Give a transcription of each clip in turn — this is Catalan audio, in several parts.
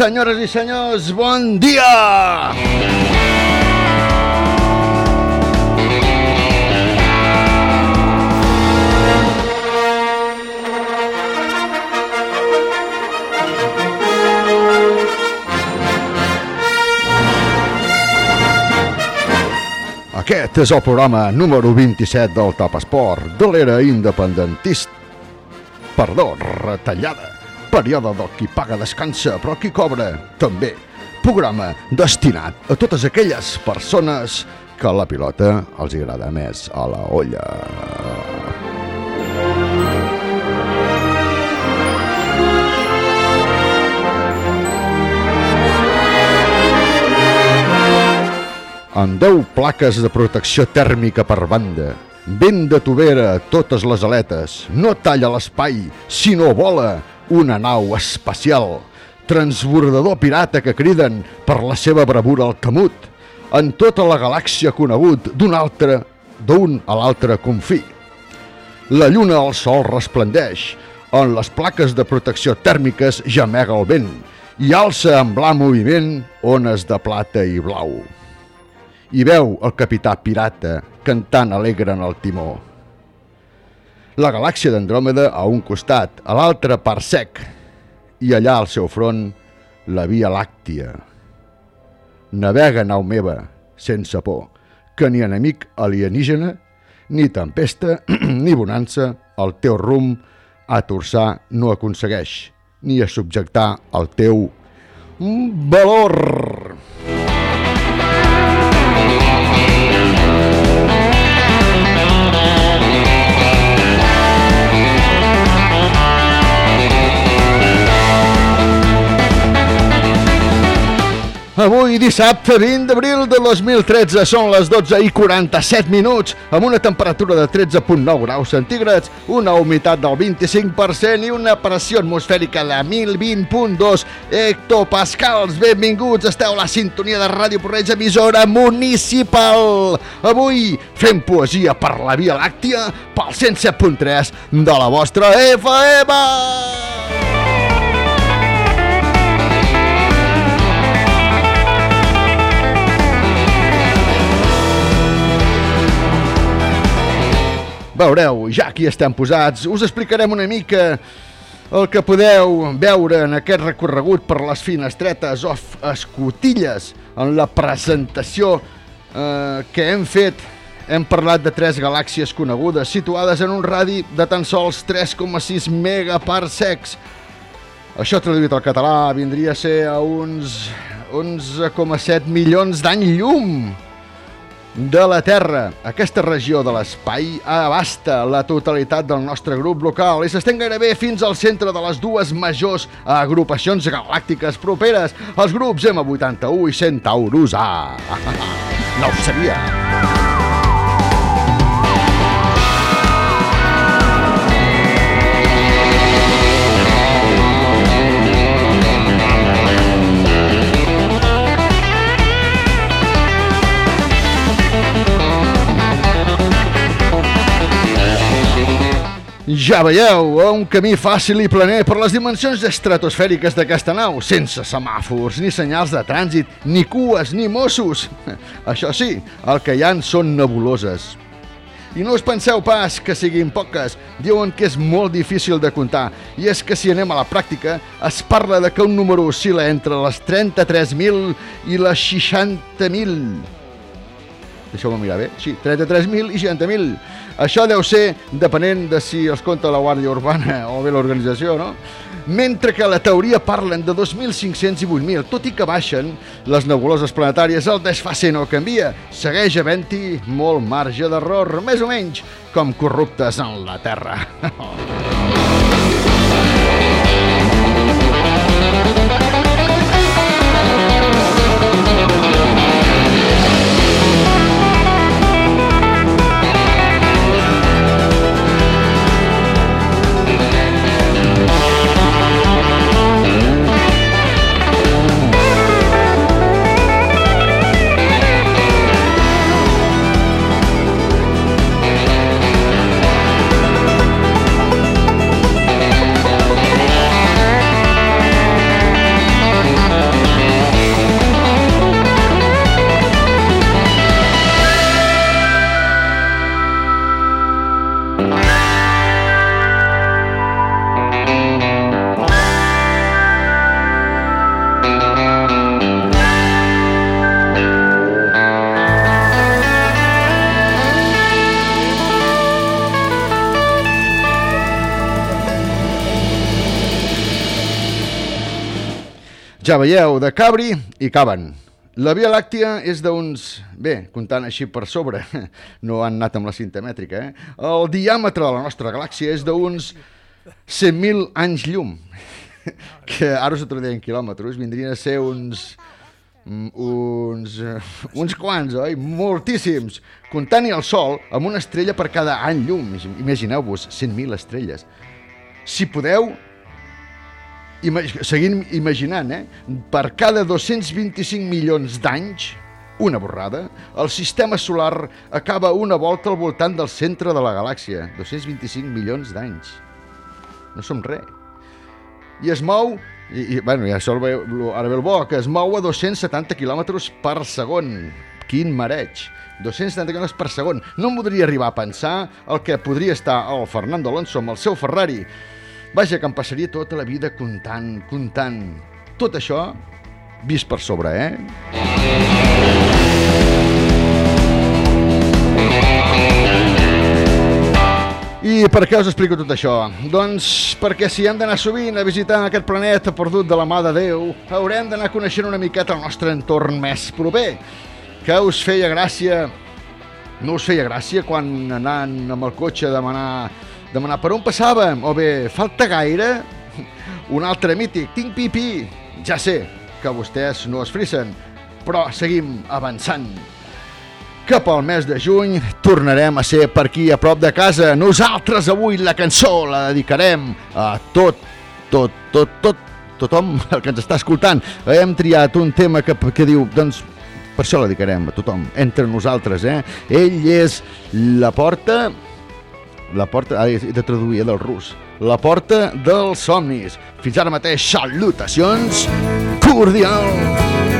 Senyores i senyors, bon dia! Aquest és el programa número 27 del Top Esport, de l'era independentista. Perdó, retallada. Període del qui paga descansa, però qui cobra també. Programa destinat a totes aquelles persones que la pilota els agrada més a la olla. amb 10 plaques de protecció tèrmica per banda, vent de tovera totes les aletes, no talla l'espai, sinó vola una nau espacial, transbordador pirata que criden per la seva bravura al Camut, en tota la galàxia conegut d'un altre, d'un a l'altre confí. La lluna al sol resplendeix, on les plaques de protecció tèrmiques gemega el vent i alça en bla moviment ones de plata i blau i veu el capità pirata cantant alegre en el timó. La galàxia d'Andròmeda a un costat, a l'altre per sec, i allà al seu front la Via Làctia. Navega, nau meva, sense por, que ni enemic alienígena, ni tempesta, ni bonança, el teu rumb a torçar no aconsegueix, ni a subjectar el teu valor. Avui, dissabte 20 d'abril de 2013, són les 12 i 47 minuts, amb una temperatura de 13.9 graus centígrads, una humitat del 25% i una pressió atmosfèrica de 1020.2 hectopascals. Benvinguts, esteu a la sintonia de Ràdio Porreig, emissora municipal. Avui fem poesia per la Via Làctia pel 107.3 de la vostra FM. Veureu, ja aquí estem posats, us explicarem una mica el que podeu veure en aquest recorregut per les finestretes o escotilles en la presentació eh, que hem fet. Hem parlat de tres galàxies conegudes situades en un radi de tan sols 3,6 megaparsecs. Això traduït al català vindria a ser a uns 11,7 milions d'any llum de la Terra. Aquesta regió de l'espai abasta la totalitat del nostre grup local i s'estén gairebé fins al centre de les dues majors agrupacions galàctiques properes, els grups M81 i Centaurus A. No ho sabia. Ja veieu, un camí fàcil i planer per les dimensions estratosfèriques d'aquesta nau, sense semàfors, ni senyals de trànsit, ni cues, ni Mossos. Això sí, el que hi han són nebuloses. I no us penseu pas que siguin poques, diuen que és molt difícil de comptar, i és que si anem a la pràctica, es parla de que un número oscil·la entre les 33.000 i les 60.000. deixeu-me mirar bé, sí, 33.000 i 60.000. Això deu ser depenent de si els compta la Guàrdia Urbana o bé l'organització, no? Mentre que la teoria parlen de 2.500 i 8.000, tot i que baixen les nebuloses planetàries, el desfase no canvia. Segueix havent-hi molt marge d'error, més o menys com corruptes en la Terra. Ja veieu, de Cabri i Caben. La Via Làctia és d'uns... Bé, comptant així per sobre, no han anat amb la cinta mètrica, eh? El diàmetre de la nostra galàxia és d'uns 100.000 anys llum, que ara us ho traduiré en quilòmetres, vindrien a ser uns... mm, uns, eh, uns quants, oi? Moltíssims. Comptant-hi el Sol amb una estrella per cada any llum. Imagineu-vos, 100.000 estrelles. Si podeu, ima seguint imaginant, eh? per cada 225 milions d'anys, una borrada, el sistema solar acaba una volta al voltant del centre de la galàxia. 225 milions d'anys. No som res. I es mou, i, i bueno, ja això ve, ara ve el bo, que es mou a 270 km per segon. Quin mareig. 270 km per segon. No em podria arribar a pensar el que podria estar el Fernando Alonso amb el seu Ferrari. Vaja, que em passaria tota la vida comptant, comptant. Tot això vist per sobre, eh? I per què us explico tot això? Doncs perquè si hem d'anar sovint a visitar aquest planeta perdut de la mà de Déu, haurem d'anar coneixent una miqueta el nostre entorn més proper. Que us feia gràcia, no us feia gràcia quan anant amb el cotxe a demanar, demanar per on passàvem? O bé, falta gaire? Un altre mític, tinc pipí. Ja sé que vostès no es frissen, però seguim avançant. Cap al mes de juny tornarem a ser per aquí a prop de casa. Nosaltres avui la cançó la dedicarem a tot, tot, tot, tot, tothom el que ens està escoltant. Hem triat un tema que, que diu, doncs, per això la dedicarem a tothom, entre nosaltres, eh? Ell és la porta, la porta, ah, he de traduir del rus, la porta dels somnis. Fins ara mateix, salutacions cordials.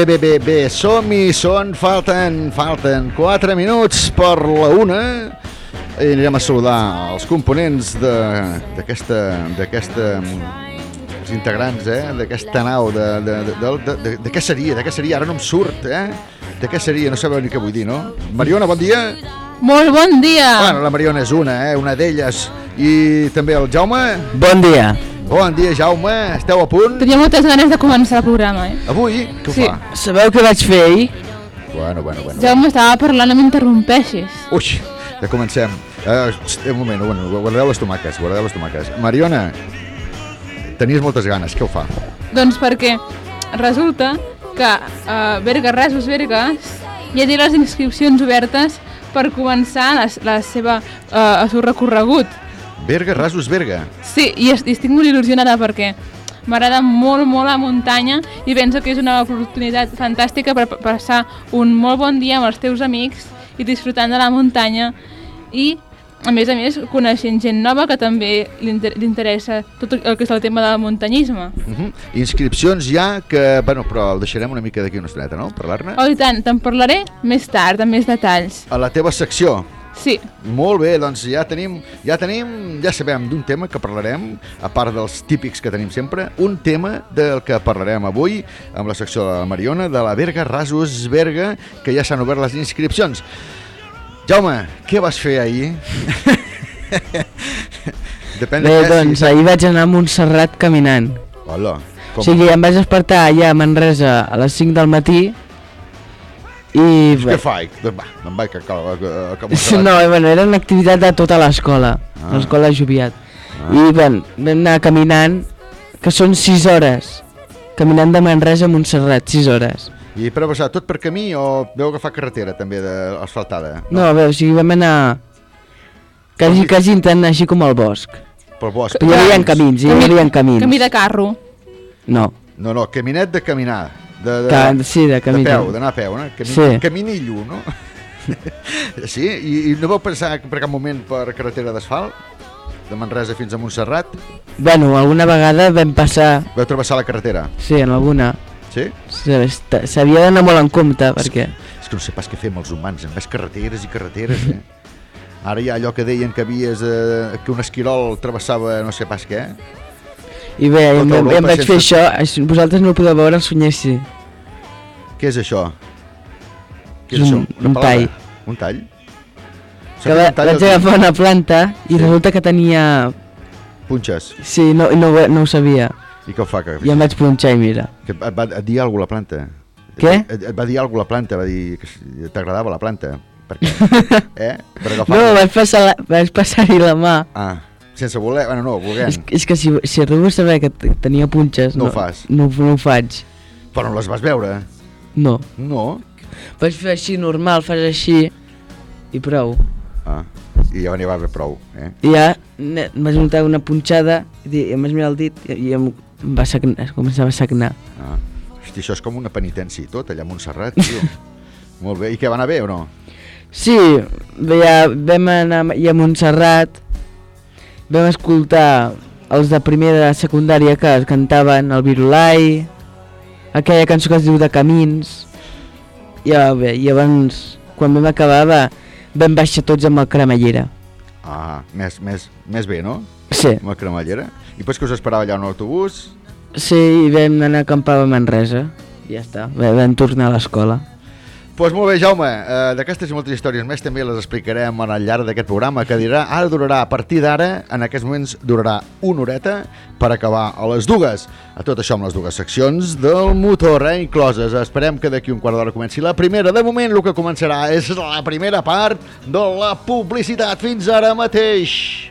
Bé, bé, bé, bé, som-hi, són, falten, falten 4 minuts per la una i anirem a saludar els components de- d'aquesta, d'aquesta, els integrants, eh, d'aquesta nau, de, de, de, de, de, de, de què seria, de què seria, ara no em surt, eh, de què seria, no sabeu ni què vull dir, no? Mariona, bon dia. Molt bon dia! Bueno, la Mariona és una, eh, una d'elles, i també el Jaume. Bon dia. Bon dia, Jaume, esteu a punt? Tenia moltes ganes de començar el programa, eh? Avui, què Sí. fa? Sabeu què vaig fer ahir? Bueno, bueno, bueno. Jaume estava parlant, no m'interrompeixis. Ui, ja comencem. Uh, un moment, bueno, guardeu les tomaques, guardeu les tomaques. Mariona, tenies moltes ganes, què ho fa? Doncs perquè resulta que uh, Berga Rasos Bergas ja té les inscripcions obertes per començar la, la seva, uh, el seu recorregut. Berga, Rasos, Berga. Sí, i, es- i estic molt il·lusionada perquè m'agrada molt, molt la muntanya i penso que és una oportunitat fantàstica per passar un molt bon dia amb els teus amics i disfrutant de la muntanya i a més a més coneixent gent nova que també li inter- li interessa tot el que és el tema del muntanyisme. Uh -huh. Inscripcions ja, que, bueno, però ho deixarem una mica d'aquí una estoneta, no?, parlar-ne. Oh, i tant, te'n parlaré més tard, amb més detalls. A la teva secció. Sí, Molt bé, doncs ja tenim, ja tenim, ja sabem d'un tema que parlarem, a part dels típics que tenim sempre, un tema del que parlarem avui amb la secció de la Mariona, de la Berga Rasos Berga, que ja s'han obert les inscripcions. Jaume, què vas fer ahir? Depèn Bé, de doncs ahir vaig anar a Montserrat caminant. Hola, O sigui, em vaig despertar allà a Manresa a les 5 del matí i... Què Bé, faig? Doncs va, me'n vaig a, a, a, a, no, bueno, era una activitat de tota l'escola, Ah. l'escola Joviat. I bueno, vam anar caminant, que són 6 hores, caminant de Manresa a Montserrat, 6 hores. I per passar tot per camí o veu agafar carretera també de asfaltada? No, a veure, o sigui, vam anar quasi, quasi intentant anar així com al bosc. Pel bosc. Però hi havia camins, hi havia camins. camí de carro. No, No, no, caminet de caminar. De, de, Ca sí, de camí. de peu, d'anar a peu, no? Cami Sí. Caminillo, no? sí? I, I no vau pensar per cap moment per carretera d'asfalt? De Manresa fins a Montserrat? Bueno, alguna vegada vam passar, Vau travessar la carretera? sí, en alguna, Sí? s'ha- s'havia d'anar molt en compte, perquè... És que no sé pas què fem els humans, en més carreteres i carreteres, eh? Ara hi ha allò que deien que havies... Eh, que un esquirol travessava no sé pas què. I bé, Tota em, em, Europa em vaig fer això, vosaltres no ho podeu veure, el sonyessi. Què és això? Què És un- Una un palada? tall. Un tall? Que va, vaig agafar una planta i Sí. resulta que tenia... Punxes. Sí, no, no, no ho sabia. I què ho fa? Que, I em vaig punxar i mira. que et va et dir alguna cosa la planta? Què? Et, et va dir alguna cosa la planta? Va dir que t'agradava la planta? Per què? eh? Per agafar No, vaig passar la- vaig passar-hi la mà. Ah, sense voler, bueno, no, volent. És, és que si, si arribo a saber que tenia punxes... No no, ho fas. No, no ho faig. Però no les vas veure? No. No? Vaig fer així normal, fas així i prou. Ah, i ja n'hi va haver prou, eh? I ja vaig notar una punxada i em vaig mirar el dit i, em, em va sagnar, es començava a sagnar. Ah. Hosti, això és com una penitència i tot, allà a Montserrat, tio. Molt bé, i què va anar bé o no? Sí, ja vam anar a Montserrat, vam escoltar els de primer de secundària que cantaven el Virulai, aquella cançó que es diu de Camins, i ja, bé, i abans, quan vam acabar, va, vam baixar tots amb el cremallera. Ah, més, més, més bé, no? Sí, Amb la cremallera. I després que us esperava allà en l'autobús? sí, i vam anar a acampar a Manresa, i ja està, Bé, vam tornar a l'escola. Doncs pues molt bé, Jaume, eh, d'aquestes i moltes històries més també les explicarem al llarg d'aquest programa que dirà, ara durarà, a partir d'ara, en aquests moments durarà una horeta per acabar a les dues. A tot això amb les dues seccions del motor, eh, incloses. Esperem que d'aquí un quart d'hora comenci la primera. De moment el que començarà és la primera part de la publicitat fins ara mateix.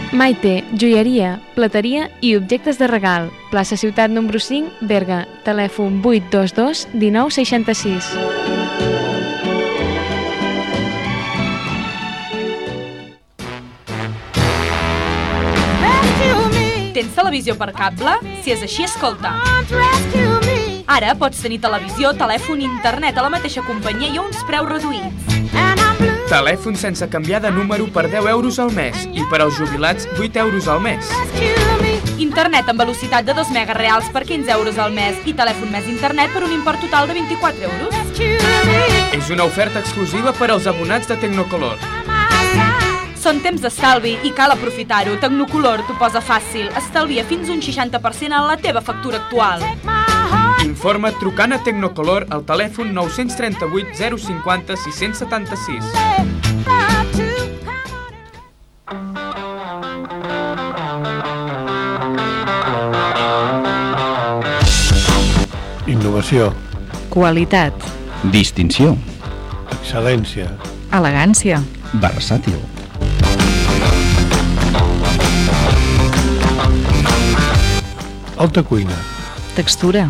Maite, joieria, plateria i objectes de regal. Plaça Ciutat número 5, Berga. Telèfon 822 1966. Tens televisió per cable? Si és així, escolta. Ara pots tenir televisió, telèfon i internet a la mateixa companyia i a uns preus reduïts. Telèfon sense canviar de número per 10 euros al mes i per als jubilats 8 euros al mes. Internet amb velocitat de 2 megas reals per 15 euros al mes i telèfon més internet per un import total de 24 euros. És una oferta exclusiva per als abonats de Tecnocolor. Són temps d'estalvi i cal aprofitar-ho. Tecnocolor t'ho posa fàcil. Estalvia fins un 60% en la teva factura actual. Informa trucant a Tecnocolor al telèfon 938 050 676. Innovació, Qualitat. Distinció. excel·lència, Elegància. Versàtil. alta cuina, Textura.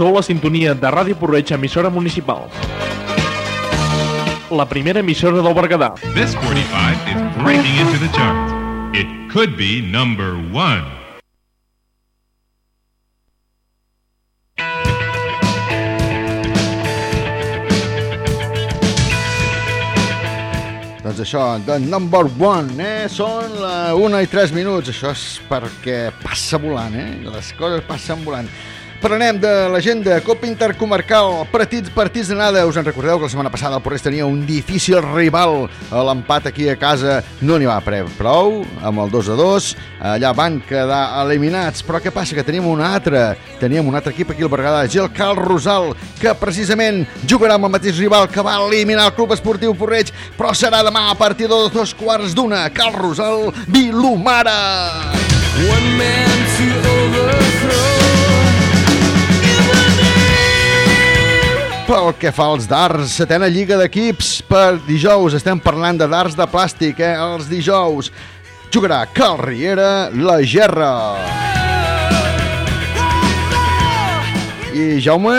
Sou la sintonia de Ràdio Porreig, emissora municipal. La primera emissora del Berguedà. This 45 is breaking into the charts. It could be number one. Doncs això, the number one, eh? Són la 1 i 3 minuts. Això és perquè passa volant, eh? Les coses passen volant. Parlarem de l'agenda Copa Intercomarcal, partits, partits d'anada. Us en recordeu que la setmana passada el Porres tenia un difícil rival l'empat aquí a casa. No n'hi va prou, amb el 2 a 2. Allà van quedar eliminats. Però què passa? Que tenim un altre. Teníem un altre equip aquí al Berguedà, Gil Cal Rosal, que precisament jugarà amb el mateix rival que va eliminar el Club Esportiu Porreig, però serà demà a partir de dos quarts d'una. Cal Rosal, Vilomara. One man to overthrow. Pel que fa als darts, setena lliga d'equips per dijous. Estem parlant de darts de plàstic, eh? Els dijous. Jugarà Cal Riera, la Gerra. I Jaume,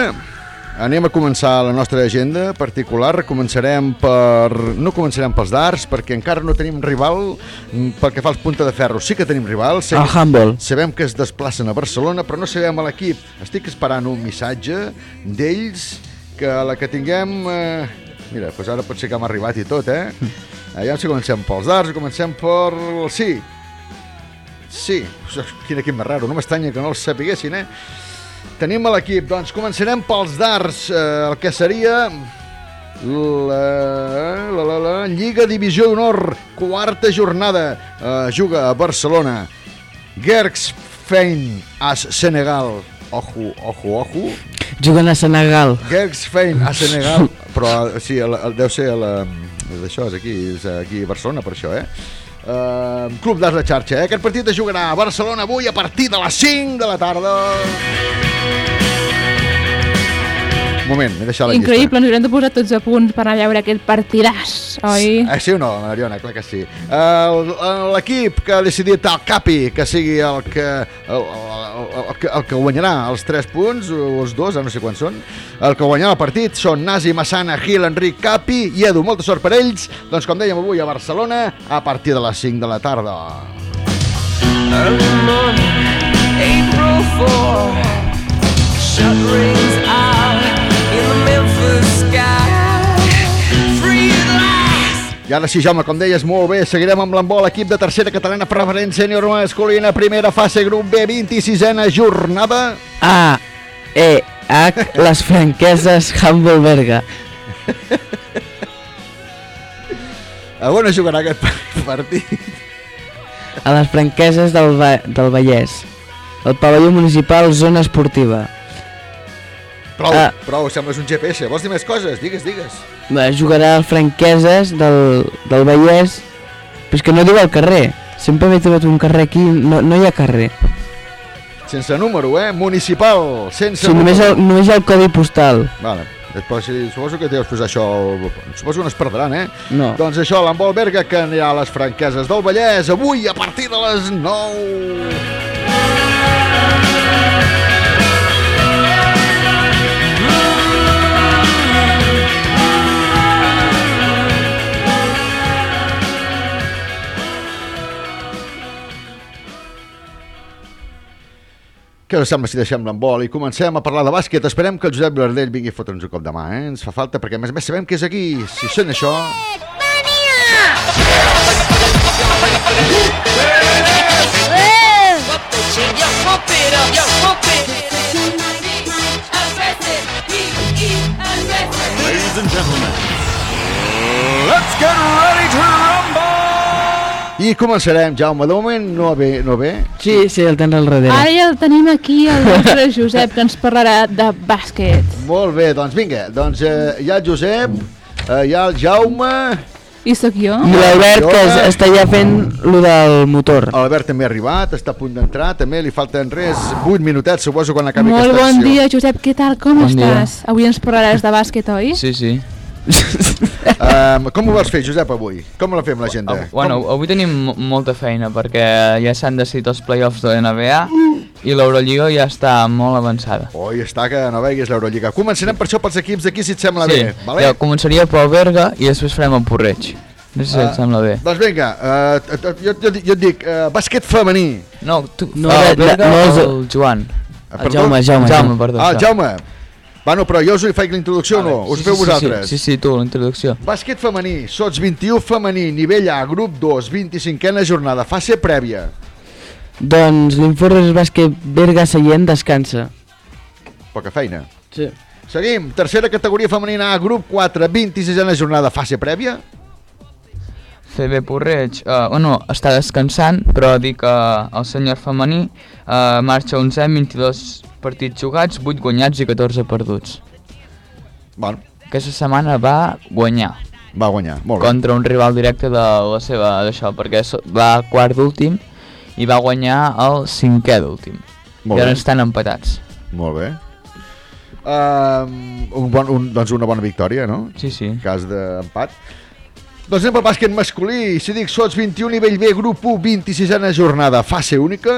anem a començar la nostra agenda particular. Començarem per... No començarem pels darts, perquè encara no tenim rival pel que fa als punta de ferro. Sí que tenim rival. El handball. Sabem que es desplacen a Barcelona, però no sabem l'equip. Estic esperant un missatge d'ells que la que tinguem... Eh, mira, doncs ara pot ser que hem arribat i tot, eh? Aviam si comencem pels darts, comencem per... Sí. Sí. Quin equip més raro, no m'estranya que no els sapiguessin, eh? Tenim a l'equip, doncs començarem pels darts, eh, el que seria la, la, la, la Lliga Divisió d'Honor, quarta jornada, eh, juga a Barcelona. Gerx Fein, as Senegal. Ojo, ojo, ojo. Juguen a Senegal. Gerx Fein, a Senegal. Però sí, el, el, deu ser d'això, és aquí, és aquí a Barcelona, per això, eh? Uh, Club d'Arts de Xarxa, eh? Aquest partit es jugarà a Barcelona avui a partir de les 5 de la tarda. Un moment, m'he deixat la Increïble, ens haurem de posar tots a punt per anar a veure aquest partidàs, oi? llista. Eh, sí o no, Mariona? Clar que sí. L'equip que ha decidit el Capi que sigui el que, el, el, el, que- el que guanyarà els 3 punts, o els dos, ara no sé quants són, el que guanyarà el partit són Nasi, Massana, Gil, Enric, Capi i Edu. Molta sort per ells. Doncs com dèiem avui a Barcelona, a partir de les 5 de la tarda. Early morning, April 4. Shut rings out I ara sí, Jaume, com deies molt bé, seguirem amb l'embol, equip de tercera catalana preferent sènior masculina, primera fase, grup B, 26a jornada. A, E, H, les franqueses Humble Berga. A on es jugarà aquest partit? A les franqueses del, Va del Vallès. El pavelló municipal Zona Esportiva. Prou, Ah. prou, sembles un GPS. Vols dir més coses? Digues, digues. Jugarà al franqueses del, del Vallès, però és que no diu el carrer. Sempre m'he trobat un carrer aquí, no, no hi ha carrer. Sense número, eh? Municipal, sense Sí, només, número. el, només hi ha el codi postal. Vale. Però si, suposo que deus posar això... Suposo que no es perdran, eh? No. Doncs això, l'embol Berga, que anirà a les franqueses del Vallès, avui a partir de les 9. Què us sembla si deixem l'embol i comencem a parlar de bàsquet? Esperem que el Josep Vilardell vingui a fotre'ns un cop de mà, eh? Ens fa falta, perquè a més a més sabem que és aquí. Si sent això... Ladies and gentlemen, let's get ready to rumble! I començarem, Jaume. De moment no ve, no ve. Sí, sí, el tens al darrere. Ara ja el tenim aquí, el nostre Josep, que ens parlarà de bàsquet. Molt bé, doncs vinga. Doncs eh, hi ha el Josep, eh, hi ha el Jaume... I sóc jo? I l'Albert, que es, està ja fent lo del motor. L'Albert també ha arribat, està a punt d'entrar, també li falten res, 8 minutets, suposo, quan acabi Molt aquesta bon acció. dia, Josep, què tal? Com Bon dia. estàs? Avui ens parlaràs de bàsquet, oi? Sí, sí. Um, com ho vols fer, Josep, avui? Com la fem, l'agenda? Bueno, avui tenim mo- molta feina perquè ja s'han decidit els playoffs de la NBA i l'Eurolliga ja està molt avançada. Oi, està que no veguis l'Eurolliga. Començarem per això pels equips d'aquí, si et sembla sí, bé. Vale? ja començaria pel Berga i després farem el Porreig. No sé si et sembla bé. Doncs vinga, uh, jo, jo, jo et dic, uh, bàsquet femení. No, tu, No, no, no, el Joan? Ah, El Jaume, Jaume, Jaume, perdó. Ah. Jaume. Bueno, però jo us hi faig la introducció o no? Us Sí, feu sí, sí, vosaltres? Sí, sí, tu, la introducció. Bàsquet femení, sots 21 femení, nivell A, grup 2, 25a jornada, fase prèvia. Doncs l'Informes Bàsquet Berga Seient descansa. Poca feina. Sí. Seguim, tercera categoria femenina A, grup 4, 26a jornada, fase prèvia. CB Porreig, uh, bueno, està descansant, però dic que el senyor femení uh, marxa 11, 22 partits jugats, 8 guanyats i 14 perduts. Bueno, Aquesta setmana va guanyar va guanyar, molt bé. contra un rival directe de la seva d'això, perquè va quart d'últim i va guanyar el cinquè d'últim. Molt I ara bé. estan empatats. Molt bé. Um, un bon, un, doncs una bona victòria, no? Sí, sí. En cas d'empat. Doncs anem pel bàsquet masculí. Si dic sots 21, nivell B, grup 1, 26a jornada, fase única.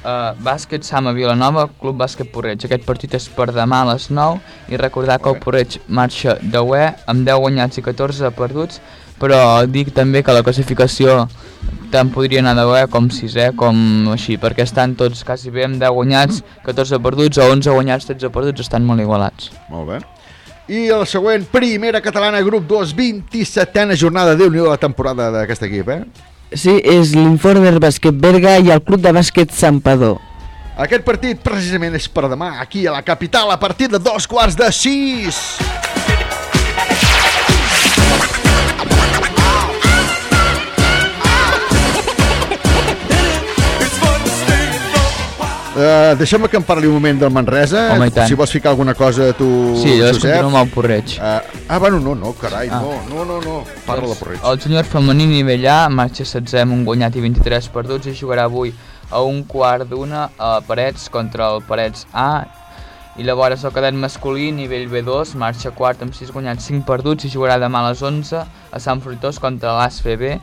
Uh, bàsquet Sama Vilanova, Club Bàsquet Porreig. Aquest partit és per demà a les 9 i recordar que el Porreig marxa de UE amb 10 guanyats i 14 perduts, però dic també que la classificació tant podria anar de UE com 6è, com així, perquè estan tots quasi bé amb 10 guanyats, 14 perduts o 11 guanyats, 13 perduts, estan molt igualats. Molt bé. I el següent, primera catalana, grup 2, 27a jornada. Déu-n'hi-do la temporada d'aquest equip, eh? Sí, és l'Informer Bàsquet Berga i el Club de Bàsquet Sampador. Aquest partit precisament és per demà, aquí a la capital, a partir de dos quarts de sis. Uh, Deixa'm que em parli un moment del Manresa. Home. Si vols ficar alguna cosa, tu, Sí, jo Josep. continuo amb el Porreig. Uh, ah, bueno, no, no, carai, Ah. no, no, no, no. Parla de Porreig. El júnior femení nivell A marxa 16 amb un guanyat i 23 perduts i jugarà avui a un quart d'una a Parets contra el Parets A i llavors el cadet masculí nivell B2 marxa quart amb 6 guanyats 5 perduts i jugarà demà a les 11 a Sant Fruitós contra l'ASFB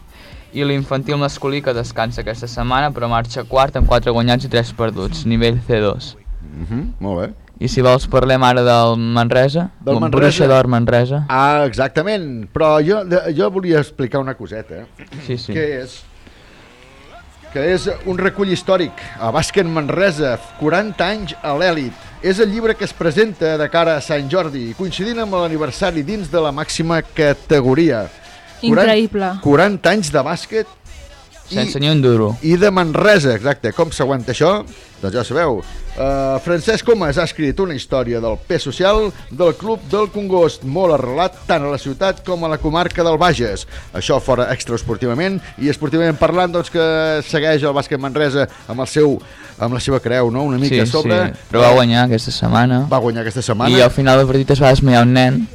i l'infantil masculí que descansa aquesta setmana però marxa quart amb 4 guanyats i 3 perduts, nivell C2. Uh -huh, molt bé. I si vols parlem ara del Manresa, Del el Manresa. Bruixador Manresa. Ah, exactament. Però jo, jo volia explicar una coseta. eh? Sí, sí. Que és que és un recull històric a Bàsquet Manresa, 40 anys a l'èlit. És el llibre que es presenta de cara a Sant Jordi, coincidint amb l'aniversari dins de la màxima categoria. Increïble. 40 anys de bàsquet sense ni un duro. I de Manresa, exacte. Com s'aguanta això? Doncs ja ho sabeu. Uh, Francesc Comas ha escrit una història del pes social del Club del Congost, molt arrelat tant a la ciutat com a la comarca del Bages. Això fora extraesportivament i esportivament parlant, doncs que segueix el bàsquet Manresa amb el seu amb la seva creu, no? Una mica sí, a sobre. Sí, però va guanyar aquesta setmana. Va guanyar aquesta setmana. I al final del partit es va desmaiar un nen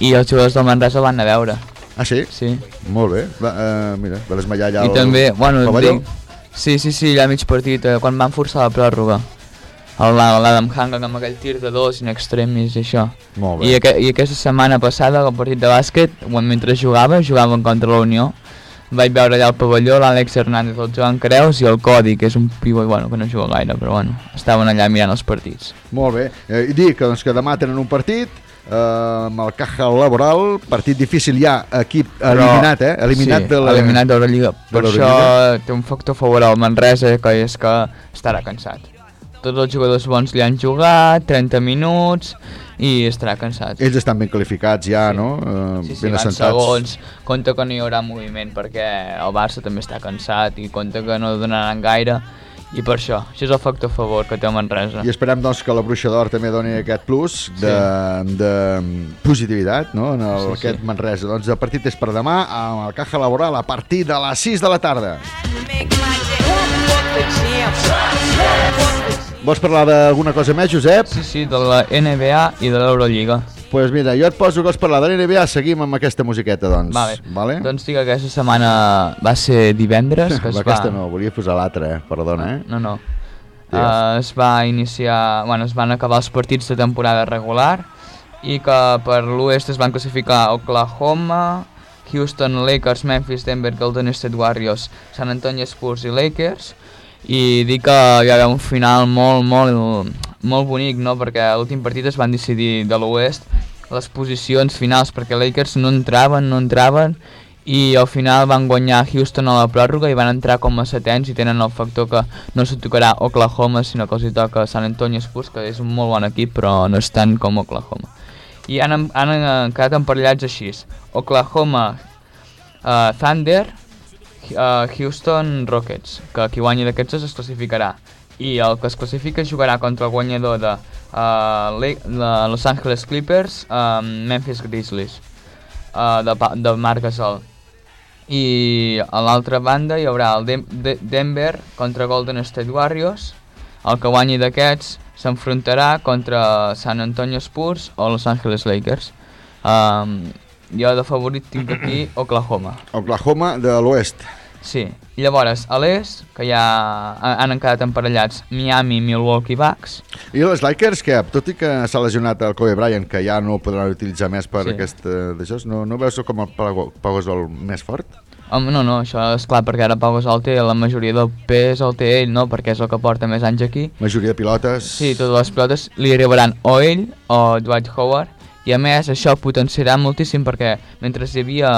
i els jugadors del Manresa van a veure. Ah, sí? Sí. Molt bé. Va, uh, mira, va desmallar allà I el també, bueno, pavelló. dic, sí, sí, sí, allà mig partit, eh, quan van forçar la pròrroga. El- L'Adam Hanga amb aquell tir de dos in extremis i això. Molt bé. I, aqu I aquesta setmana passada, el partit de bàsquet, quan mentre jugava, jugaven contra la Unió, vaig veure allà al pavelló l'Àlex Hernández, el Joan Creus i el Codi, que és un pivot bueno, que no juga gaire, però bueno, estaven allà mirant els partits. Molt bé. Eh, I dic que, doncs, que demà tenen un partit eh, amb el Caja Laboral, partit difícil ja, equip eliminat, eh? Eliminat sí, de la... eliminat de l'Eurolliga. de Per això l'Eurolliga. té un factor favorable al Manresa, que és que estarà cansat. Tots els jugadors bons li han jugat, 30 minuts, i estarà cansat. Ells estan ben qualificats ja, Sí. no? Eh, Sí, sí, ben van assentats. segons, compte que no hi haurà moviment perquè el Barça també està cansat i compte que no donaran gaire i per això, això és el factor a favor que té el Manresa. I esperem doncs, que la Bruixa d'Or també doni aquest plus de, de positivitat no? en el, Sí, sí. aquest Manresa. Doncs el partit és per demà amb el Caja Laboral a partir de les 6 de la tarda. Vols parlar d'alguna cosa més, Josep? Sí, sí, de la NBA i de l'Eurolliga. Pues mira, jo et poso que vols parlar de la NBA, seguim amb aquesta musiqueta, doncs. Vale. vale? Doncs dic que aquesta setmana va ser divendres que es aquesta va... no, volia posar l'altra, eh? perdona. Eh? No, no. Uh, es va iniciar, bueno, es van acabar els partits de temporada regular i que per l'oest es van classificar Oklahoma, Houston, Lakers, Memphis, Denver, Golden State Warriors, San Antonio Spurs i Lakers i dir que hi va haver un final molt, molt, molt bonic, no? perquè l'últim partit es van decidir de l'oest les posicions finals, perquè Lakers no entraven, no entraven, i al final van guanyar Houston a la pròrroga i van entrar com a setens i tenen el factor que no se tocarà Oklahoma, sinó que els hi toca San Antonio Spurs, que és un molt bon equip, però no és tant com Oklahoma. I han, han eh, quedat emparellats així. Oklahoma uh, Thunder, uh, Houston Rockets, que qui guanyi d'aquests es classificarà. I el que es classifica jugarà contra el guanyador de, uh, Los Angeles Clippers, um, Memphis Grizzlies, uh, de, de Marc Gasol. I a l'altra banda hi haurà el de Denver contra Golden State Warriors. El que guanyi d'aquests s'enfrontarà contra San Antonio Spurs o Los Angeles Lakers. Um, jo de favorit tinc aquí Oklahoma. Oklahoma de l'oest. Sí, llavors a l'est, que ja ha- han quedat emparellats Miami, Milwaukee Bucks, I els Lakers, que tot i que s'ha lesionat el Kobe Bryant, que ja no el podran utilitzar més per Sí. aquest eh, d'això, no, no veus com el Pau Gasol més fort? Home, no, no, això és clar, perquè ara Pau Gasol té la majoria del pes el té ell, no? Perquè és el que porta més anys aquí. Majoria de pilotes... Sí, totes les pilotes li arribaran o ell o Dwight Howard, i a més això potenciarà moltíssim perquè mentre hi havia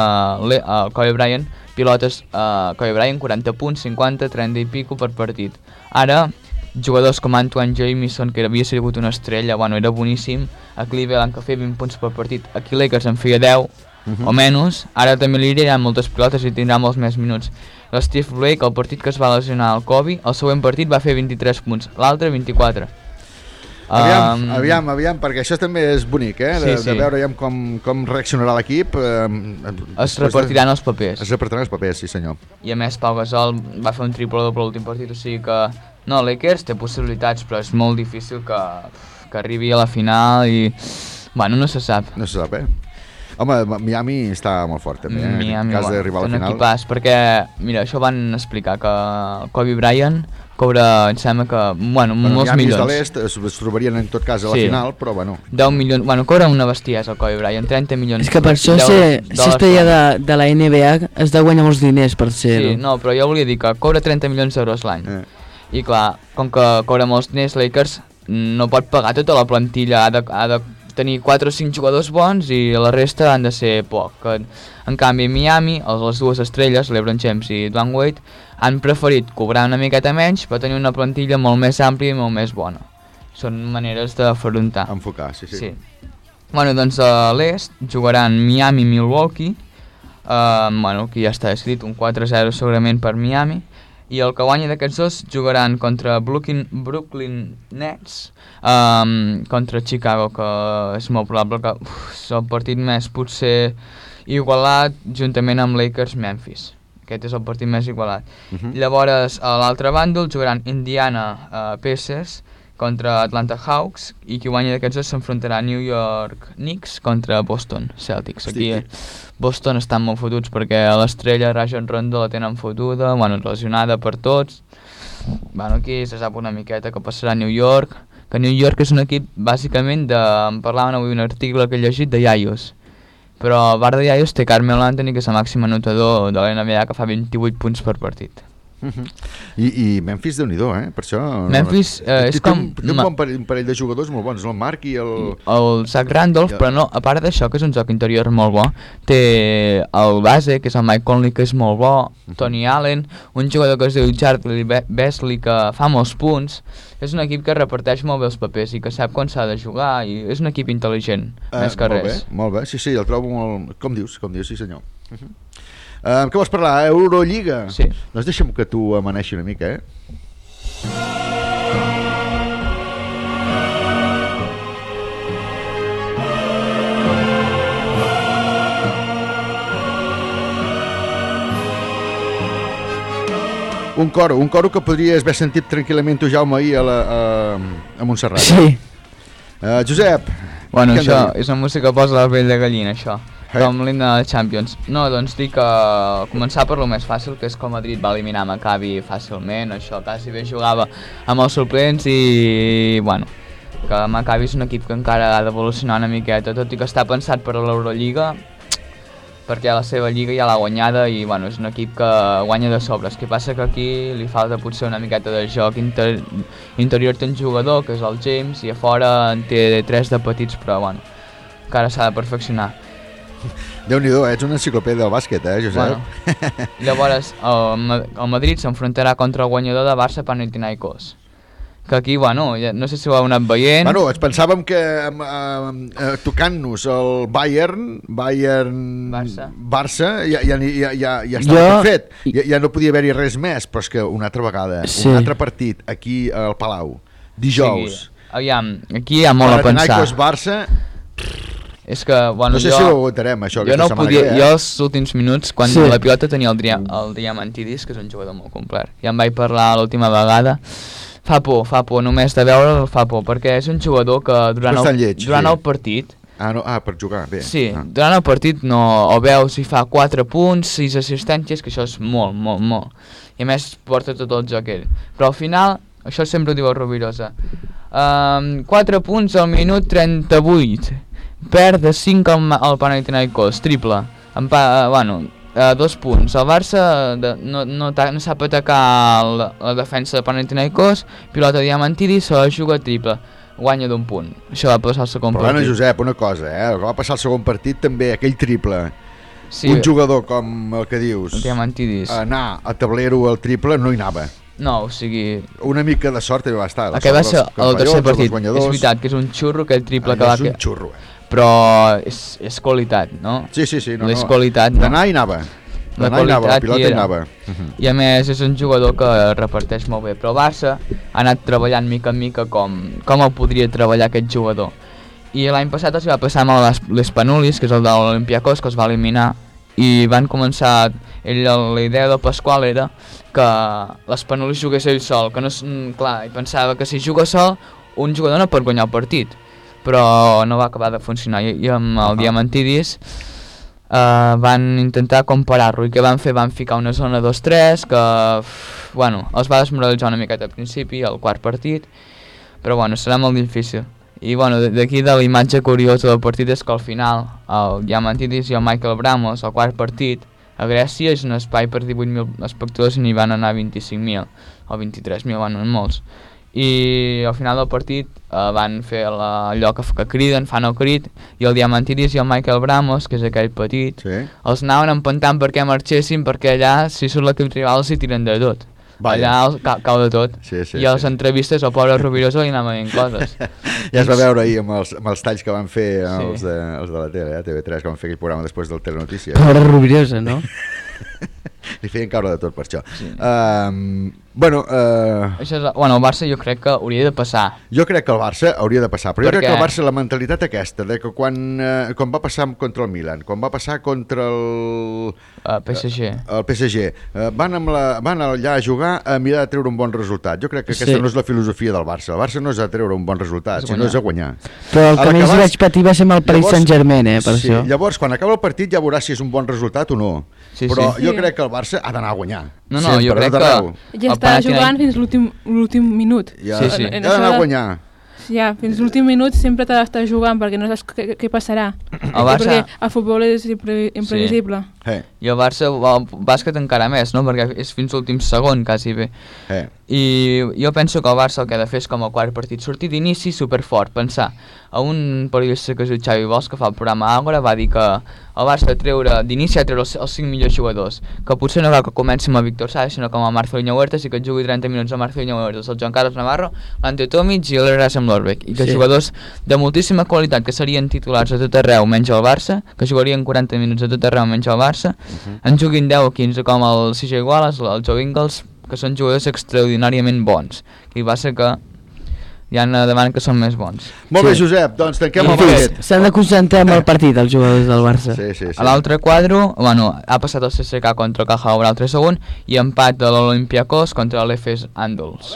el Kobe Bryant, pilotes, uh, Kobe Bryant 40 punts, 50, 30 i pico per partit. Ara, jugadors com Antoine Jamison, que havia sigut una estrella, bueno, era boníssim, a Cleveland que feia 20 punts per partit, aquí Lakers en feia 10, Mhm. o menys, ara també li aniran moltes pilotes i tindrà molts més minuts. L'Steve Blake, el partit que es va lesionar al Kobe, el següent partit va fer 23 punts, l'altre 24. Aviam, Um, aviam, aviam, perquè això també és bonic, eh? De, Sí, sí. de veure aviam com, com reaccionarà l'equip. Eh, Es repartiran els papers. Es repartiran els papers, sí senyor. I a més Pau Gasol va fer un triple doble l'últim partit, o sigui que... No, Lakers té possibilitats, però és molt difícil que, que arribi a la final i... Bueno, no se sap. No se sap, eh? Home, Miami està molt fort, també, eh? Miami, en cas d'arribar a la un final. equipàs, perquè, mira, això van explicar que Kobe Bryant cobra, em sembla que, bueno, Bueno, molts milions. de l'est, es, es trobarien en tot cas a la Sí. final, però bueno. 10 milions, bueno, cobra una bestiesa el Kobe Bryant, 30 milions. És que per això 10 ser, ser estrella de, de la NBA has de guanyar molts diners per Sí, ser-ho. no, però jo volia dir que cobra 30 milions d'euros l'any. Eh. I clar, com que cobra molts diners, Lakers no pot pagar tota la plantilla, ha de, ha de tenir 4 o 5 jugadors bons i la resta han de ser poc. En canvi, Miami, els- les dues estrelles, LeBron James i Dwayne Wade, han preferit cobrar una miqueta menys per tenir una plantilla molt més àmplia i molt més bona. Són maneres d'afrontar. Enfocar, sí, sí. sí. Bueno, doncs a l'est jugaran Miami-Milwaukee, Uh, bueno, que ja està decidit, un 4-0 segurament per Miami. I el que guanya d'aquests dos jugaran contra Brooklyn, Brooklyn Nets, um, contra Chicago, que és molt probable que uf, és el partit més potser igualat juntament amb Lakers-Memphis. Aquest és el partit més igualat. Uh Mhm. -huh. Llavors, a l'altre bàndol jugaran Indiana uh, Pacers contra Atlanta Hawks i qui guanya d'aquests dos s'enfrontarà New York Knicks contra Boston Celtics. Aquí eh, Boston estan molt fotuts perquè l'estrella Rajon Rondo la tenen fotuda, bueno, lesionada per tots. Bueno, aquí se sap una miqueta que passarà a New York, que New York és un equip bàsicament de... em parlaven avui un article que he llegit de Yayos, però de Yayos té Carmelo Anthony que és el màxim anotador de la NBA que fa 28 punts per partit. Mhm. I, I Memphis, déu nhi eh? Per això... Memphis, eh, té- és té com- un- Té un bon parell, un parell de jugadors molt bons, el Marc i el... el Zach Randolph, Ja. però no, a part d'això, que és un joc interior molt bo, té el base, que és el Mike Conley, que és molt bo, Tony Allen, un jugador que es diu Charlie Be- Besley, que fa molts punts, és un equip que reparteix molt bé els papers i que sap quan s'ha de jugar, i és un equip intel·ligent, més que Eh, molt res. Bé, molt bé, sí, sí, el trobo molt... Com dius, com dius, sí senyor. Uh -huh. Uh, què vols parlar? Eurolliga? Sí. Doncs deixa'm que tu amaneixi una mica, eh? Un coro, un coro que podries haver sentit tranquil·lament tu, Jaume, ahir a, la, a, a Montserrat. Sí. Uh, Josep, Bueno, què això és una música que posa la pell de gallina, això. Eh? Com l'himne de Champions. No, doncs dic que començar per lo més fàcil, que és el Madrid va eliminar Maccabi fàcilment, això quasi bé jugava amb els suplents i, bueno, que Maccabi és un equip que encara ha d'evolucionar una miqueta, tot i que està pensat per a l'Eurolliga, perquè la seva lliga ja l'ha guanyada i bueno, és un equip que guanya de sobres. que passa que aquí li falta potser una miqueta de joc inter interior té un jugador que és el James i a fora en té tres de petits però bueno, encara s'ha de perfeccionar. Déu-n'hi-do, ets una enciclopèdia del bàsquet, eh, Josep? Bueno, llavors el, el Madrid s'enfrontarà contra el guanyador de Barça Panathinaikos que aquí, bueno, ja, no sé si ho heu anat veient Bueno, ens pensàvem que um, um, uh, tocant-nos el Bayern, Bayern Barça. Barça ja, ja, ja, ja, ja estava Jo- tot fet, ja, ja no podia haver-hi res més, però és que una altra vegada, Sí. un altre partit aquí al Palau, dijous, Sí, aviam, aquí hi ha molt a pensar Panathinaikos Barça, és que, bueno, no sé jo... si ho aguantarem això Jo aquesta no setmana podia, que ve, jo eh? els últims minuts, quan Sí. sí. la pilota tenia el, dia, el Diamantidis, que és un jugador molt complet, ja em vaig parlar l'última vegada, fa por, fa por, només de veure'l fa por, perquè és un jugador que durant, Bastant el, lleig, durant sí. el partit, Ah, no, ah, per jugar, bé. sí, Ah. durant el partit no, o veus si fa 4 punts, 6 assistències, que això és molt, molt, molt, i a més porta tot el joc ell, però al final, això sempre ho diu el Rovirosa, um, 4 punts al minut 38, perd de 5 al, al Panathinaikos, triple, Empa, bueno, uh, dos punts. El Barça de, no, no, no sap atacar la, la defensa de Panathinaikos, pilota Diamantidi, se la juga triple, guanya d'un punt. Això va passar al segon Però partit. Josep, una cosa, eh? el que va passar al segon partit també, aquell triple, Sí, un jugador com el que dius, el Diamantidis. anar a tablero al triple no hi anava. No, o sigui, Una mica de sort també va estar. aquest va ser el tercer partit. És veritat que és un xurro aquell triple que Ah, va... és un que- xurro, eh? Però és, és qualitat, no? Sí, sí, sí. No, és no. qualitat, no? D'anar i anava. La i anava, la pilota hi hi era. anava. Mhm. I a més és un jugador que reparteix molt bé, però el Barça ha anat treballant mica en mica com, com el podria treballar aquest jugador. I l'any passat els va passar amb les, les Panulis, que és el de l'Olimpiakos, que els va eliminar, i van començar, ell, la idea del Pasqual era que les Panulis jugués ell sol, que no és, mm, clar, i pensava que si juga sol, un jugador no pot guanyar el partit, però no va acabar de funcionar, i, i amb el Diamantidis uh, van intentar comparar-lo i què van fer? Van ficar una zona 2-3 que, uf, bueno, els va desmoralitzar una miqueta al principi, al quart partit, però bueno, serà molt difícil. I bueno, d'aquí de la imatge curiosa del partit és que al final el Diamantidis i el Michael Bramos, al quart partit, a Grècia és un espai per 18.000 espectadors i n'hi van anar 25.000 o 23.000, bueno, en molts. I al final del partit eh, van fer la, allò que, que criden, fan el crit, i el Diamantidis i el Michael Bramos, que és aquell petit, sí. els anaven empantant perquè marxessin, perquè allà, si surt l'equip rival, els hi tiren de tot. Allà el, ca, cau de tot. Sí, sí, I a les sí. entrevistes al pobre Rubiroso li anaven veient coses. Ja es va veure ahir amb els, amb els talls que van fer Sí. els, de, els de la tele, eh, TV3, que van fer aquell programa després del Telenotícies. Pobra Rubirosa, no? Li feien caure de tot per això. Sí. Um, bueno, uh, Això és, bueno, el Barça jo crec que hauria de passar. jo crec que el Barça hauria de passar, però jo crec Perquè- que el Barça, la mentalitat aquesta, de que quan, uh, quan va passar contra el Milan, quan va passar contra el... Uh, PSG. El PSG, uh, van, amb la, van allà a jugar a mirar de treure un bon resultat. Jo crec que aquesta Sí. no és la filosofia del Barça. El Barça no és a treure un bon resultat, sinó és a guanyar. Però el que la més vas- vaig patir va ser amb el Paris Saint-Germain, eh, per sí, això. Llavors, quan acaba el partit ja veuràs si és un bon resultat o no. Sí, Però sí. jo Sí. crec que el Barça ha d'anar a guanyar. No, no, jo Sempre, crec que- Ja El està jugant fins l'últim l'últim minut. Ja, Sí, sí. En- en Ja d'anar a guanyar. Ja, fins l'últim minut sempre t'ha d'estar jugant perquè no saps què, què passarà. El Barça- Perquè el futbol és impre, imprevisible. Hey, I el Barça, el bàsquet encara més, no? Perquè és fins l'últim segon, quasi bé. hey. I jo penso que el Barça el que ha de fer és com a quart partit, sortir d'inici superfort, pensar. A un periodista que es diu Xavi Bosch, que fa el programa Àgora, va dir que el Barça ha de treure d'inici de treure els, els 5 millors jugadors, que potser no cal que comenci amb el Víctor Sala, sinó com a Marcelino Huertas i que jugui 30 minuts a Marcelino Huertas, el Joan Carlos Navarro, l'Ante Tomic i el Erasm Lorbeck, i que Sí. jugadors de moltíssima qualitat que serien titulars a tot arreu menys al Barça, que jugarien 40 minuts a tot arreu menys al Barça, en juguin 10 o 15 com el CJ Wallace, el Joe Ingles, que són jugadors extraordinàriament bons. I passa que hi ha demanda que són més bons. Molt bé, Sí. Josep, doncs tanquem I el bàsquet. S'han de concentrar en el partit, els jugadors del Barça. Sí, sí, sí. A l'altre quadre, bueno, ha passat el CSKA contra el Caja Laboral 3 segon i empat de l'Olympiakos contra l'Efes Andols.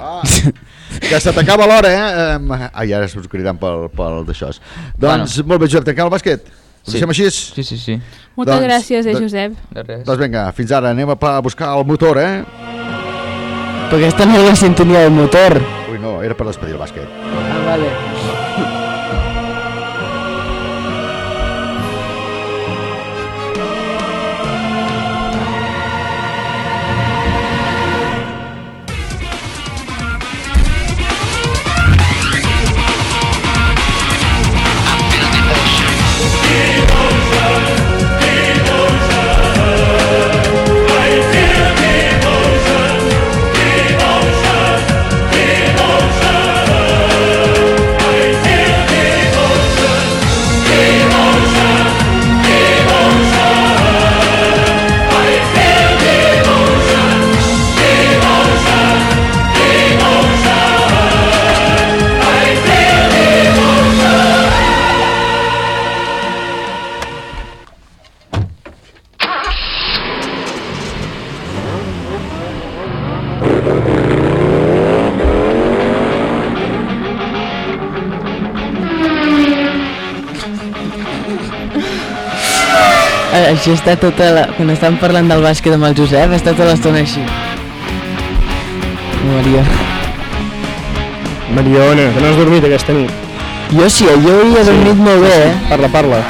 Ah, que se t'acaba l'hora, eh? Um, ai, ara us cridant pel, pel d'això. Doncs, molt bé, Josep, tanquem el bàsquet? Ho deixem així? Sí, sí, sí. Moltes Doncs- gràcies, eh, Josep. De res. Doncs vinga, fins ara, anem a buscar el motor, eh? Però aquesta no és la sintonia del motor. Ui, no, era per despedir el bàsquet. Ah, vale. Així està tota la... Quan estan parlant del bàsquet amb el Josep, està tota l'estona així. Maria. Mariona, que no has dormit aquesta nit. Jo sí, jo hi he dormit molt bé, eh? Parla, parla.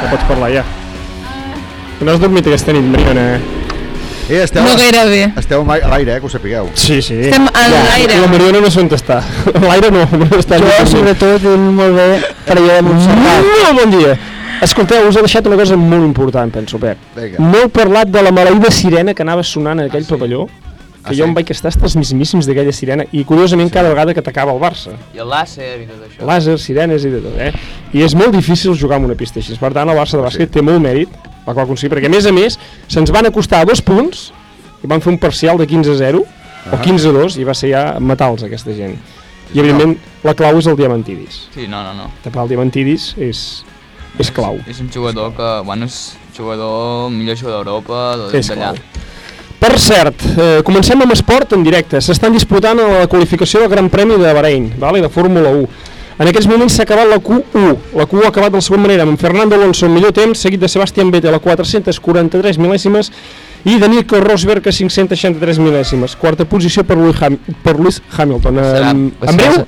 Ja pots parlar, ja. Que no has dormit aquesta nit, Mariona. Eh, esteu, No gaire bé. Esteu a l'aire, eh, que ho sapigueu. Sí, sí. Estem a l'aire. La Mariona no sé on està. A l'aire no, no està. Jo, sobretot, he dormit molt bé per allò de Montserrat. Molt bon dia. Escolteu, us he deixat una cosa molt important, penso, Pep. Vinga. No heu parlat de la maleïda sirena que anava sonant en aquell pavelló, que Ah, jo sí? em vaig estar hasta els mismíssims d'aquella sirena, i curiosament cada vegada que atacava el Barça. I el làser i tot això. Làser, sirenes i de tot, eh? I és molt difícil jugar en una pista així. Per tant, el Barça de bàsquet té molt mèrit, la qual aconseguir, perquè a més a més se'ns van acostar a dos punts i van fer un parcial de 15 a 0 o Ah. 15 a 2 i va ser ja matar-los aquesta gent. I evidentment la clau és el diamantidis. Sí, no, no, no. Tapar el diamantidis és, és clau. És un jugador que, bueno, és jugador, millor jugador d'Europa, És d'allà. Per cert, eh, comencem amb esport en directe. S'estan disputant a la qualificació del Gran Premi de Bahrein, vale? de Fórmula 1. En aquests moments s'ha acabat la Q1. La Q1 ha acabat de la següent manera, amb Fernando Alonso en millor temps, seguit de Sebastián Vettel a 443 mil·lèsimes i de Nico Rosberg a 563 mil·lèsimes. Quarta posició per Lewis, Ham per Lewis Hamilton. Serà- En, en breu?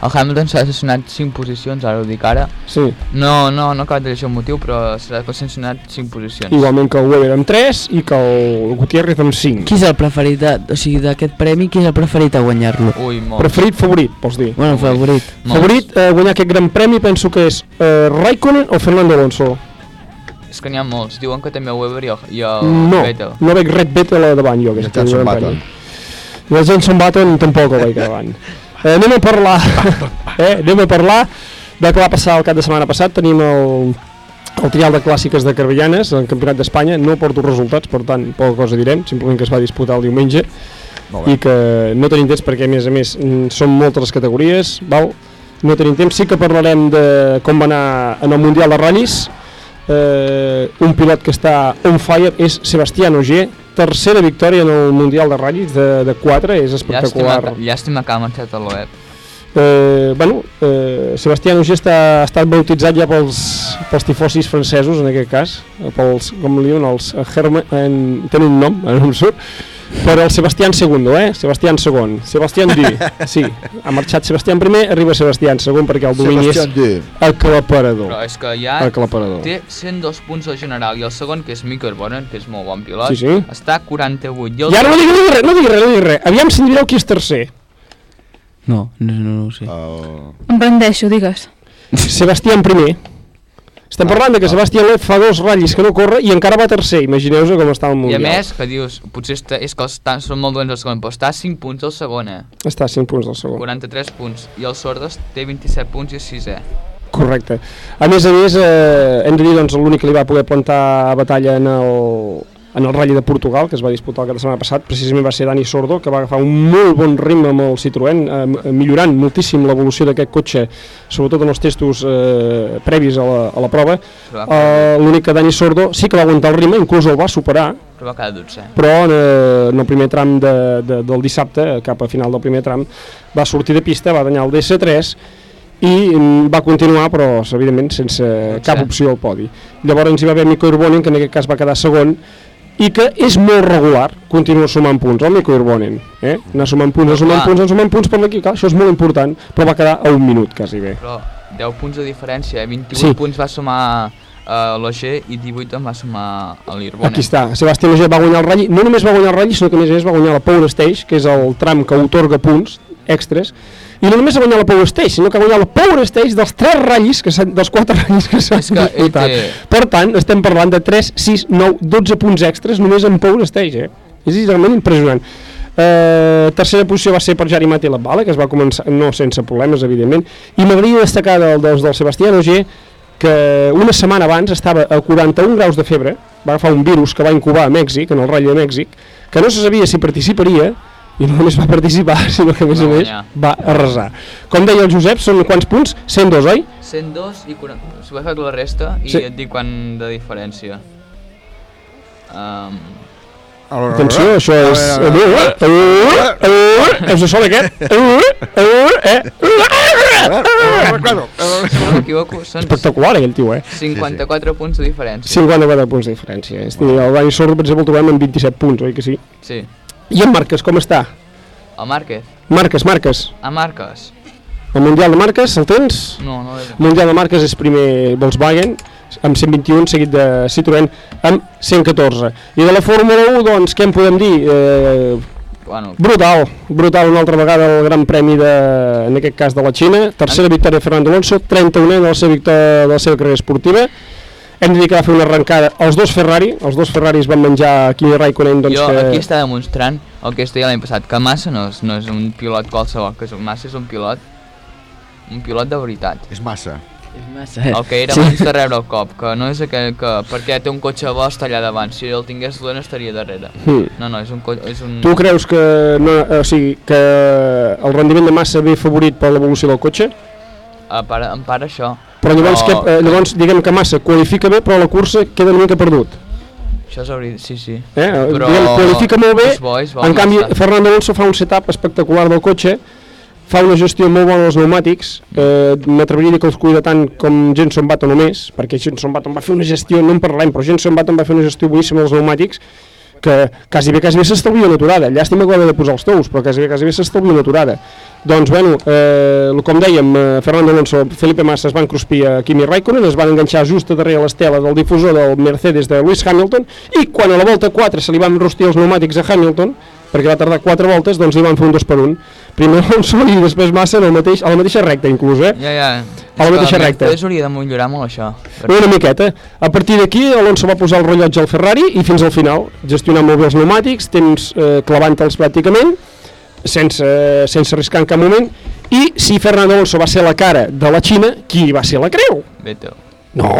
El Hamilton s'ha sancionat 5 posicions, ara ho dic ara. Sí. No, no, no acaba de llegir el motiu, però serà sancionat 5 posicions. Igualment que el Weber amb 3 i que el Gutiérrez amb 5. Qui és el preferit, de, o sigui, d'aquest premi, qui és el preferit a guanyar-lo? Ui, molt. Preferit, favorit, vols dir? Bueno, favorit. Favorit a guanyar aquest gran premi penso que és eh, Raikkonen o Fernando Alonso. És que n'hi ha molts. Diuen que també el Weber i el, i el No, Vettel. no veig Red Vettel a davant jo. aquesta Jenson. Button. I el Jenson Button tampoc el veig davant. Eh, anem a parlar, eh, anem a parlar de què va passar el cap de setmana passat. Tenim el, el trial de clàssiques de Carvellanes, el Campionat d'Espanya. No porto resultats, per tant, poca cosa direm, simplement que es va disputar el diumenge i que no tenim temps perquè, a més a més, mm, són moltes les categories, val? no tenim temps. Sí que parlarem de com va anar en el Mundial de Ratllis. Eh, un pilot que està on fire és Sebastián Ogier, tercera victòria en el Mundial de Ratllis de, de 4, és espectacular. Llàstima, llàstima que ha marxat a l'OEP. Eh, bueno, eh, Sebastián Ogier està, ha estat bautitzat ja pels, pels tifosis francesos, en aquest cas, pels, com li diuen, els Herme, en, tenen un nom, no em surt, però el Sebastián II, eh? Sebastián II, Sebastián D, sí, ha marxat Sebastián I, arriba Sebastián II perquè el domini és Sebastián D. Però aclaparador. és que ja Aclaparador. té 102 punts al general i el segon, que és Mikel Bonen, que és molt bon pilot, Sí, sí. està a 48. I el I ara no digui, no digui res, no digui res, no digui res. Aviam si direu qui és tercer. No, no, no, no ho sé. Uh, Em rendeixo, digues. Sebastián I. Estem parlant de que Sebastián Loeb fa dos ratllis que no corre i encara va tercer. Imagineu-vos com està el I a Mundial. més, que dius, potser està, és que els tan, són molt dolents al segon, però està a 5 punts al segon, eh? Està a 5 punts del segon. 43 punts. I el Sordos té 27 punts i és sisè. Correcte. A més a més, eh, hem de dir doncs, l'únic que li va poder plantar batalla en el, en el Rally de Portugal, que es va disputar de setmana passat, precisament va ser Dani Sordo, que va agafar un molt bon ritme amb el Citroën, eh, millorant moltíssim l'evolució d'aquest cotxe, sobretot en els testos eh, previs a la, a la prova. Eh, l'únic que Dani Sordo sí que va aguantar el ritme, inclús el va superar, Però va quedar dotzè. però en, eh, en el primer tram de, de, del dissabte, cap a final del primer tram, va sortir de pista, va danyar el DS3 i va continuar, però evidentment sense cap opció al podi. Llavors hi va haver Mico Urbonen, que en aquest cas va quedar segon, i que és molt regular, continua sumant punts, el Mico Urbonen, eh? anar sumant punts, sumant punts, sumant punts per l'equip, això és molt important, però va quedar a un minut quasi bé. Però 10 punts de diferència, eh? 28 Sí. punts va sumar uh, l'Oger i 18 en va sumar l'Irbonen. Aquí està, Sebastián Ogier va guanyar el ratll, no només va guanyar el ratll, sinó que a més a més va guanyar la Power Stage, que és el tram que otorga punts extras, i no només ha guanyat la Power Stage, sinó que ha guanyat la Power Stage dels tres ratllis, que dels quatre ratllis que s'han que ell disputat. té- Per tant, estem parlant de 3, 6, 9, 12 punts extras només en Power Stage, eh? És realment impressionant. Eh, tercera posició va ser per Jari Mati Labbala, que es va començar, no sense problemes, evidentment, i m'agradaria destacar del, dels del Sebastián Ogier, que una setmana abans estava a 41 graus de febre, va agafar un virus que va incubar a Mèxic, en el Rally de Mèxic, que no se sabia si participaria, i no només va participar, sinó que a més a Va més va arrasar. Com deia el Josep, són quants punts? 102, oi? 102 i 40... Si ho he fet la resta i Sí. et dic quan de diferència. Um, Atenció, això és... És això d'aquest? si no m'equivoco, són Espectacular aquell tio, eh? 54 punts de diferència. 54 punts de diferència. És dir, el Dani Sordo, per exemple, el trobem amb 27 punts, oi que sí? Sí. I en Marques, com està? El Márquez. Marques, Marques. A Marques. El Mundial de Marques, el tens? No, no. El Mundial de Marques és primer Volkswagen, amb 121, seguit de Citroën amb 114. I de la Fórmula 1, doncs, què en podem dir? Eh, Bueno, brutal, brutal una altra vegada el Gran Premi de, en aquest cas de la Xina, tercera victòria de Fernando Alonso, 31 de la seva victòria de la seva carrera esportiva. Hem de dir que va fer una arrencada els dos Ferrari, els dos Ferraris van menjar Kimi Raikkonen doncs, jo que... aquí està demostrant el que es deia l'any passat, que Massa no és, no és un pilot qualsevol, que és, Massa és un pilot, un pilot de veritat. És massa. És massa. El que era Sí. abans de rebre el cop, que no és aquell que, perquè té un cotxe bo està allà davant, si el tingués dolent estaria darrere. Hmm. No, no, és un, és un... Tu creus que, no, o sigui, que el rendiment de massa ve favorit per l'evolució del cotxe? A part, en part això. Però llavors, Però- que, eh, llavors diguem que massa qualifica bé, però la cursa queda una mica perdut. Això és veritat, sí, sí. Eh? Però Diguem, qualifica molt bé, és bo, és bo, en canvi està. Fernando Alonso fa un setup espectacular del cotxe, fa una gestió molt bona dels pneumàtics, eh, m'atreviria que els cuida tant com Jenson Button o més, perquè Jenson Button va fer una gestió, no en parlem, però Jenson Button va fer una gestió boníssima dels pneumàtics, que quasi bé, quasi bé s'estalvia una aturada. Llàstima que va haver de posar els tous, però quasi bé, quasi bé s'estalvia una aturada. Doncs, bueno, eh, com dèiem, eh, Fernando Alonso, Felipe Massa es van cruspir a Kimi Raikkonen, es van enganxar just a darrere l'estela del difusor del Mercedes de Lewis Hamilton, i quan a la volta 4 se li van rostir els pneumàtics a Hamilton, perquè va tardar 4 voltes, doncs li van fer un 2 per 1. Primer Alonso i després Massa en el mateix, a la mateixa recta, inclús, eh? Ja, ja. a la mateixa recta. Després hauria de millorar molt això. Una miqueta. A partir d'aquí, Alonso va posar el rellotge al Ferrari i fins al final, gestionant molt bé els pneumàtics, temps eh, clavant-te'ls pràcticament, sense, sense arriscar en cap moment, i si Fernando Alonso va ser la cara de la Xina, qui va ser la creu? Vettel. No!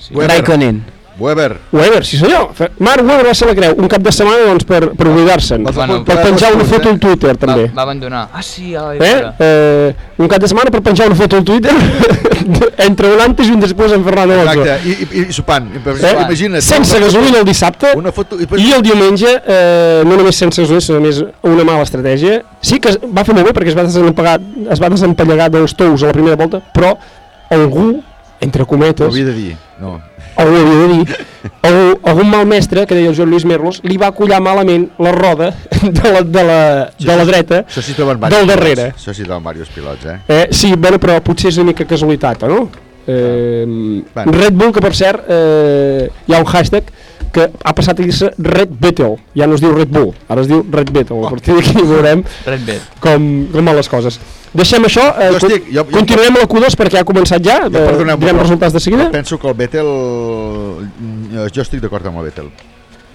Sí. Raikkonen. Weber. Weber, sí senyor. Mark Weber va ser la creu un cap de setmana doncs, per, per oblidar-se'n. Bueno, per penjar una foto al Twitter, també. Va, va abandonar. Ah, sí, a la Eh? eh? Un cap de setmana per penjar una foto al Twitter entre un antes i un després en Fernando Alonso. Exacte, i, i, i sopant. Eh? Imagina't. Sense gasolina el dissabte Una foto... I, i el diumenge, eh, no només sense gasolina, sinó a més una mala estratègia. Sí que es va fer molt bé perquè es va desempallegar, es va desempallegar dels tous a la primera volta, però algú, entre Ho cometes, havia de dir. No. Algú havia de dir, algú, algun mal mestre, que deia el Joan Lluís Merlos, li va collar malament la roda de la, de la, de la dreta Això sí troben del darrere. pilots. Això sí troben diversos pilots, eh? Eh, sí, bueno, però potser és una mica casualitat, no? Eh, Bueno. Red Bull, que per cert, eh, hi ha un hashtag que ha passat a dir-se Red Battle, ja no es diu Red Bull, ara es diu Red Battle, a partir d'aquí veurem com, com van les coses. Deixem això, eh, Jo estic- jo- jo- continuarem a la Q2 perquè ha començat ja, Jo, eh, direm però- resultats de seguida. Penso que el Vettel... Jo estic d'acord amb el Vettel.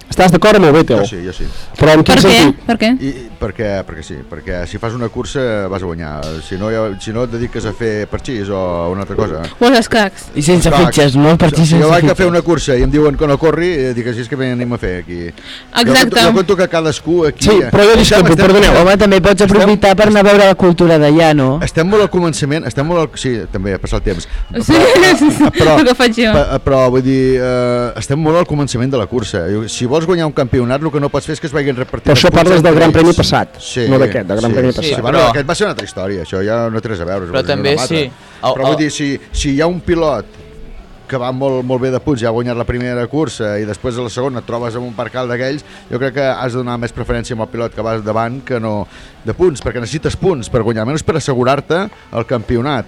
Estàs d'acord amb el Vettel? Jo sí, jo sí. Però en quin Per què? sentit? Per què? I, perquè, perquè sí, perquè si fas una cursa vas a guanyar, si no, ja- si no et dediques a fer parxís o una altra cosa. O els escacs. I sense Clar, fitxes, no? Per si, sense jo vaig a fer una cursa i em diuen que no corri, eh, dic així és que anem a fer aquí. Exacte. Jo, conto- jo conto que cadascú aquí... Sí, però jo discrepo, perdoneu. Home, també pots aprofitar per anar a veure la cultura d'allà, no? Estem molt al començament, estem molt al... Sí, també, ha passat el temps. Sí, sí, sí, el que faig jo. pe- però vull dir, eh, estem molt al començament de la cursa. Jo- Si vols guanyar un campionat, el que no pots fer és que es vagin repartint... Però això parles del Gran. Premi passat, no d'aquest, del Gran sí, Premi sí, passat. Sí, bueno, Però- aquest va ser una altra història, això ja no té res a veure. Però també sí, el- Però vull el- dir, si, si hi ha un pilot que va molt, molt bé de punts, ja ha guanyat la primera cursa i després a la segona et trobes amb un parcal d'aquells, jo crec que has de donar més preferència amb el pilot que vas davant que no de punts, perquè necessites punts per guanyar, almenys per assegurar-te el campionat.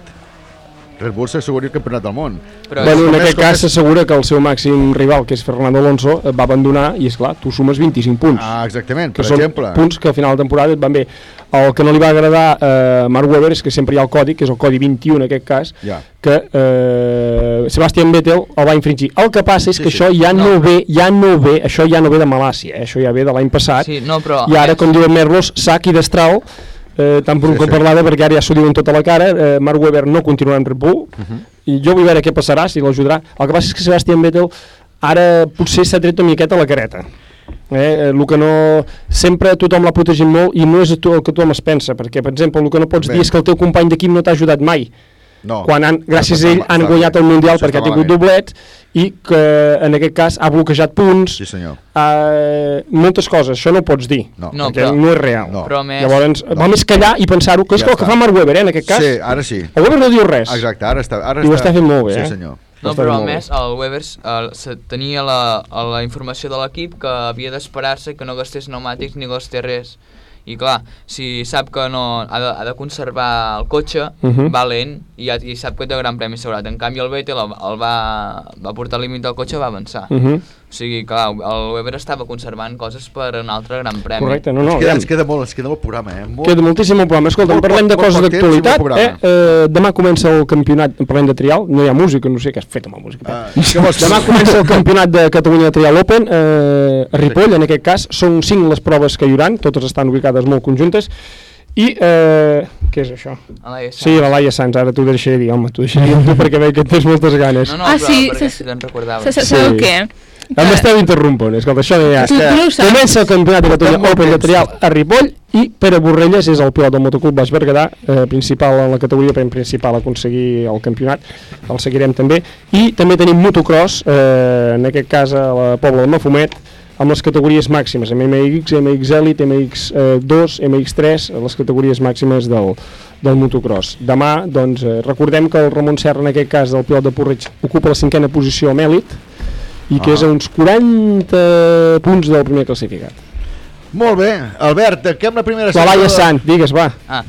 Red Bull s'asseguri el campionat del món. Però Bueno, en aquest cas s'assegura que el seu màxim rival, que és Fernando Alonso, eh, va abandonar i, és clar tu sumes 25 punts. Ah, exactament, que per són exemple. punts que al final de temporada et van bé. El que no li va agradar a Mark Webber és que sempre hi ha el codi, que és el codi 21 en aquest cas, Ja. que eh, Sebastian Vettel el va infringir. El que passa és Sí, que sí. això ja no. No. ve, ja no ve, això ja no ve de Malàcia, eh? això ja ve de l'any passat, Sí, no, però... i ara, a com diuen Merlos, sac i destral, eh, tant per un Sí, com sí. per l'altre, perquè ara ja s'ho diuen tota la cara, eh, Mark Webber no continuarà en Red Bull, Mhm. i jo vull veure què passarà, si l'ajudarà. El que passa és que Sebastian Vettel ara potser s'ha tret una miqueta la careta. Eh, el que no... Sempre tothom l'ha protegit molt i no és el que tothom es pensa, perquè, per exemple, el que no pots Bé. dir és que el teu company d'equip no t'ha ajudat mai. No. Quan han, gràcies a ell han guanyat el Mundial Això perquè ha tingut doblets i que en aquest cas ha bloquejat punts, Sí, senyor. eh, moltes coses, això no ho pots dir, No. No, perquè però- no és real. No. Però a més... Llavors, No. val més callar i pensar-ho, que és Ja el que fa Mark Webber, eh, en aquest cas. Sí, ara sí. El Webber no diu res. Exacte, ara està... Ara I ho està, està fent molt bé, sí, eh? senyor. No, però a més, el Webers eh, se- tenia la, la informació de l'equip que havia d'esperar-se que no gastés pneumàtics ni gastés res. I clar, si sap que no ha de, ha de conservar el cotxe, Mhm. va lent i, ja, i sap que té gran premi assegurat. En canvi, el Vettel el, el va, va portar al límit del cotxe va avançar. Mhm. O sigui, clar, el Weber estava conservant coses per un altre gran premi. Correcte, no, no, ens, queda, ens queda molt, ens queda molt programa, eh? Molt, Queda moltíssim el programa. Escolta, Molt parlem de molt coses d'actualitat. Eh? Eh, demà comença el campionat, parlem de trial, no hi ha música, no sé què has fet amb la música. Ah, què vols demà comença el campionat de Catalunya de Trial Open, eh, a Ripoll, en aquest cas. Són cinc les proves que hi haurà, totes estan ubicades molt conjuntes. I, eh, què és això? Sí, la Laia Sanz, ara t'ho deixaré dir, home, t'ho deixaré dir tu perquè veig que tens moltes ganes. No, no, Ah, però sí, perquè se- si te'n recordaves. Se, se, Sí. Sabeu què? Em esteu interrompent, escolta, això ho saps. Comença el campionat de Catalunya Open de trial a Ripoll i Pere Borrelles és el pilot del motoclub Baix Berguedà, eh, principal en la categoria per principal a aconseguir el campionat, el seguirem també. I també tenim motocross, eh, en aquest cas a la Pobla de Mafumet, amb les categories màximes, amb MX, MX Elite, MX2, MX3, les categories màximes del, del motocross. Demà, doncs, eh, recordem que el Ramon Serra, en aquest cas del pilot de Porreig, ocupa la cinquena posició amb Elite, i que Ah. és a uns 40 punts del primer classificat. Molt bé. Albert, tanquem la primera La Laia de- Sant, digues, va, Ah,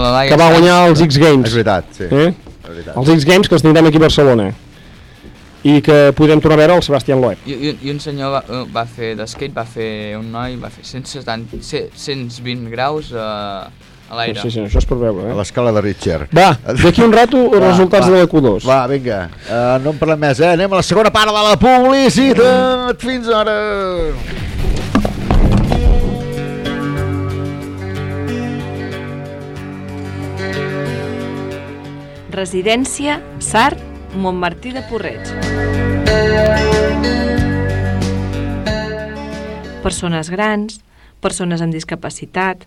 la Laia que va guanyar els X És Games. veritat, sí. Eh? És veritat. Els X Games que els tindrem aquí a Barcelona. I que podem tornar a veure el Sebastián Loeb. I, i, I un senyor va, eh, va fer d'skate, va fer un noi, va fer 170, ce- 120 graus a, A l'aire. Sí, sí, això és per veure, A eh? l'escala de Richter. Va, d'aquí un rato, els Va, resultats va. de la Q2. Va, vinga, uh, no en parlem més, eh? Anem a la segona part de la publicitat. Fins ara. Residència Sart Montmartí de Porreig. Persones grans, persones amb discapacitat.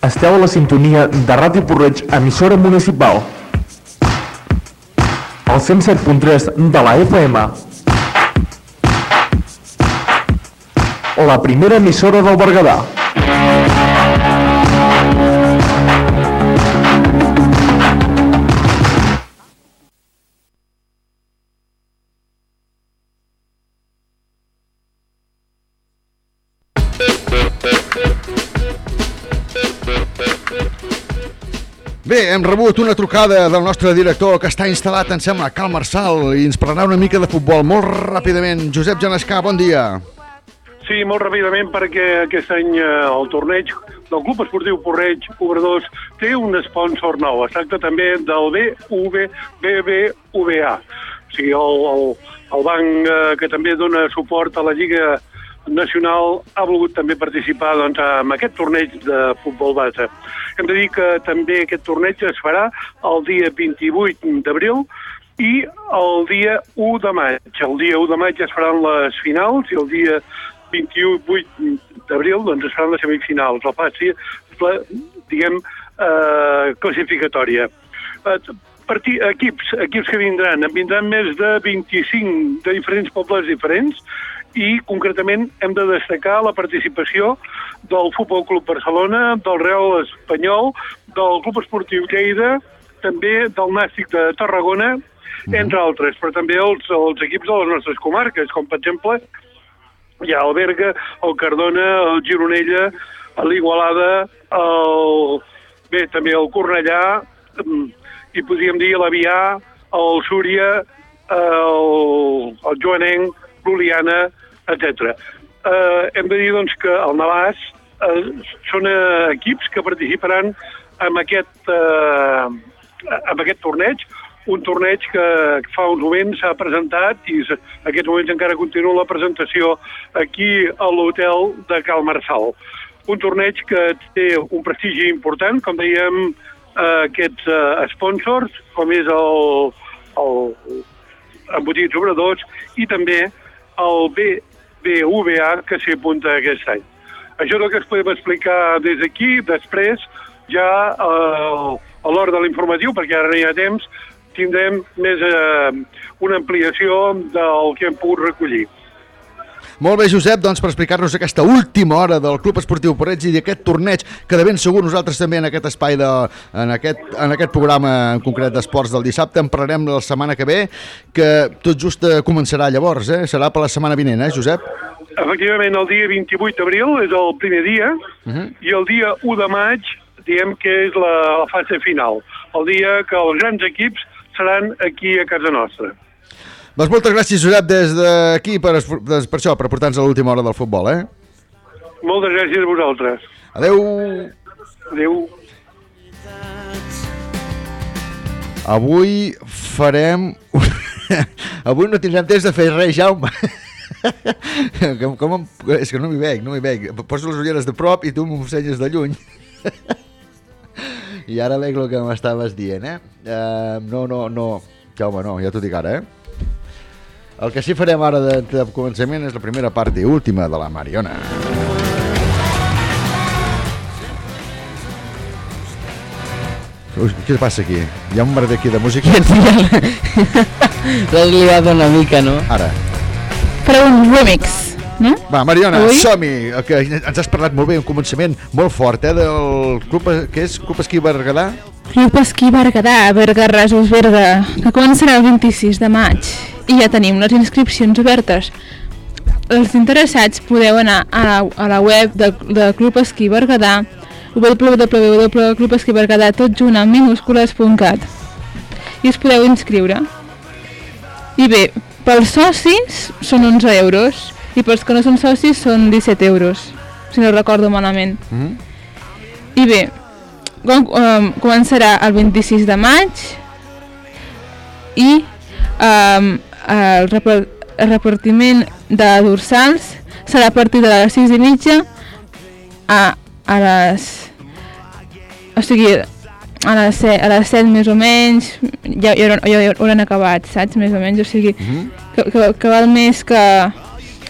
Esteu a la sintonia de Ràdio Porreig, emissora municipal. El 107.3 de la FM. La primera emissora del Berguedà. Hem rebut una trucada del nostre director que està instal·lat, em sembla, Cal Marçal i ens parlarà una mica de futbol molt ràpidament. Josep Janescà, bon dia. Sí, molt ràpidament perquè aquest any eh, el torneig del Club Esportiu Porreig Obradors té un sponsor nou. Es tracta també del BV, BBVA. O sigui, el, el, el banc eh, que també dona suport a la Lliga Nacional ha volgut també participar doncs, en aquest torneig de futbol base. Hem de dir que també aquest torneig es farà el dia 28 d'abril i el dia 1 de maig. El dia 1 de maig es faran les finals i el dia 28 d'abril doncs, es faran les semifinals. La fase, la, diguem, eh, classificatòria. Eh, partir, equips, equips que vindran, en vindran més de 25 de diferents pobles diferents i concretament hem de destacar la participació del Futbol Club Barcelona, del Real Espanyol, del Club Esportiu Lleida, també del Nàstic de Tarragona, entre altres, però també els, els equips de les nostres comarques, com per exemple hi ha el Berga, el Cardona, el Gironella, l'Igualada, el... bé, també el Cornellà, mm, i podríem dir l'Avià, el Súria, el, el Joanenc, l'Oliana, etc. Eh, hem de dir doncs, que el Navàs eh, són eh, equips que participaran en aquest, eh, en aquest torneig, un torneig que fa uns moments s'ha presentat i en aquests moments encara continua la presentació aquí a l'hotel de Cal Marçal. Un torneig que té un prestigi important, com dèiem, eh, aquests eh, sponsors, com és el, el Embotits Obradors i també el BBVA que s'hi apunta aquest any. Això és el que es podem explicar des d'aquí, després ja eh, a l'hora de l'informatiu, perquè ara no hi ha temps, tindrem més eh, una ampliació del que hem pogut recollir. Molt bé, Josep, doncs per explicar-nos aquesta última hora del Club Esportiu Porreig i d'aquest torneig que de ben segur nosaltres també en aquest espai, de, en, aquest, en aquest programa en concret d'esports del dissabte en parlarem la setmana que ve, que tot just eh, començarà llavors, eh? serà per la setmana vinent, eh, Josep? Efectivament, el dia 28 d'abril és el primer dia Uh -huh. i el dia 1 de maig diem que és la, la fase final, el dia que els grans equips seran aquí a casa nostra. Doncs moltes gràcies, Josep, des d'aquí per, des, per això, per portar-nos a l'última hora del futbol, eh? Moltes gràcies a vosaltres. Adeu! Adeu. Avui farem... Avui no tindrem temps de fer res, Jaume. com, com em... És que no m'hi veig, no m'hi veig. Poso les ulleres de prop i tu m'ensenyes de lluny. I ara veig el que m'estaves dient, eh? Uh, no, no, no. Jaume, no, ja t'ho dic ara, eh? El que sí farem ara de, de començament és la primera part i última de la Mariona. Ui, què passa aquí? Hi ha un merder aquí de música? L'has liat una mica, no? Ara. Faré un remix. no? Va, Mariona, som-hi, que ens has parlat molt bé, un començament molt fort, eh, del club, que és Club Esquí Berguedà. Club Esquí Berguedà, Berga Rasos Berga, que començarà el 26 de maig i ja tenim les inscripcions obertes. Els interessats podeu anar a la, a la web de, de Club Esquí Berguedà www.clubesquiberguedà tot junt amb minúscules.cat i us podeu inscriure. I bé, pels socis són 11 euros i pels que no són socis són 17 euros, si no recordo malament. Mm? I bé, com, um, començarà el 26 de maig i um, el, el repartiment de dorsals serà a partir de les 6 i mitja a, a les o sigui a les, 7, a les 7 més o menys ja, ja, ja, ja hauran acabat, saps? Més o menys, o sigui Mhm. que, que, que val més que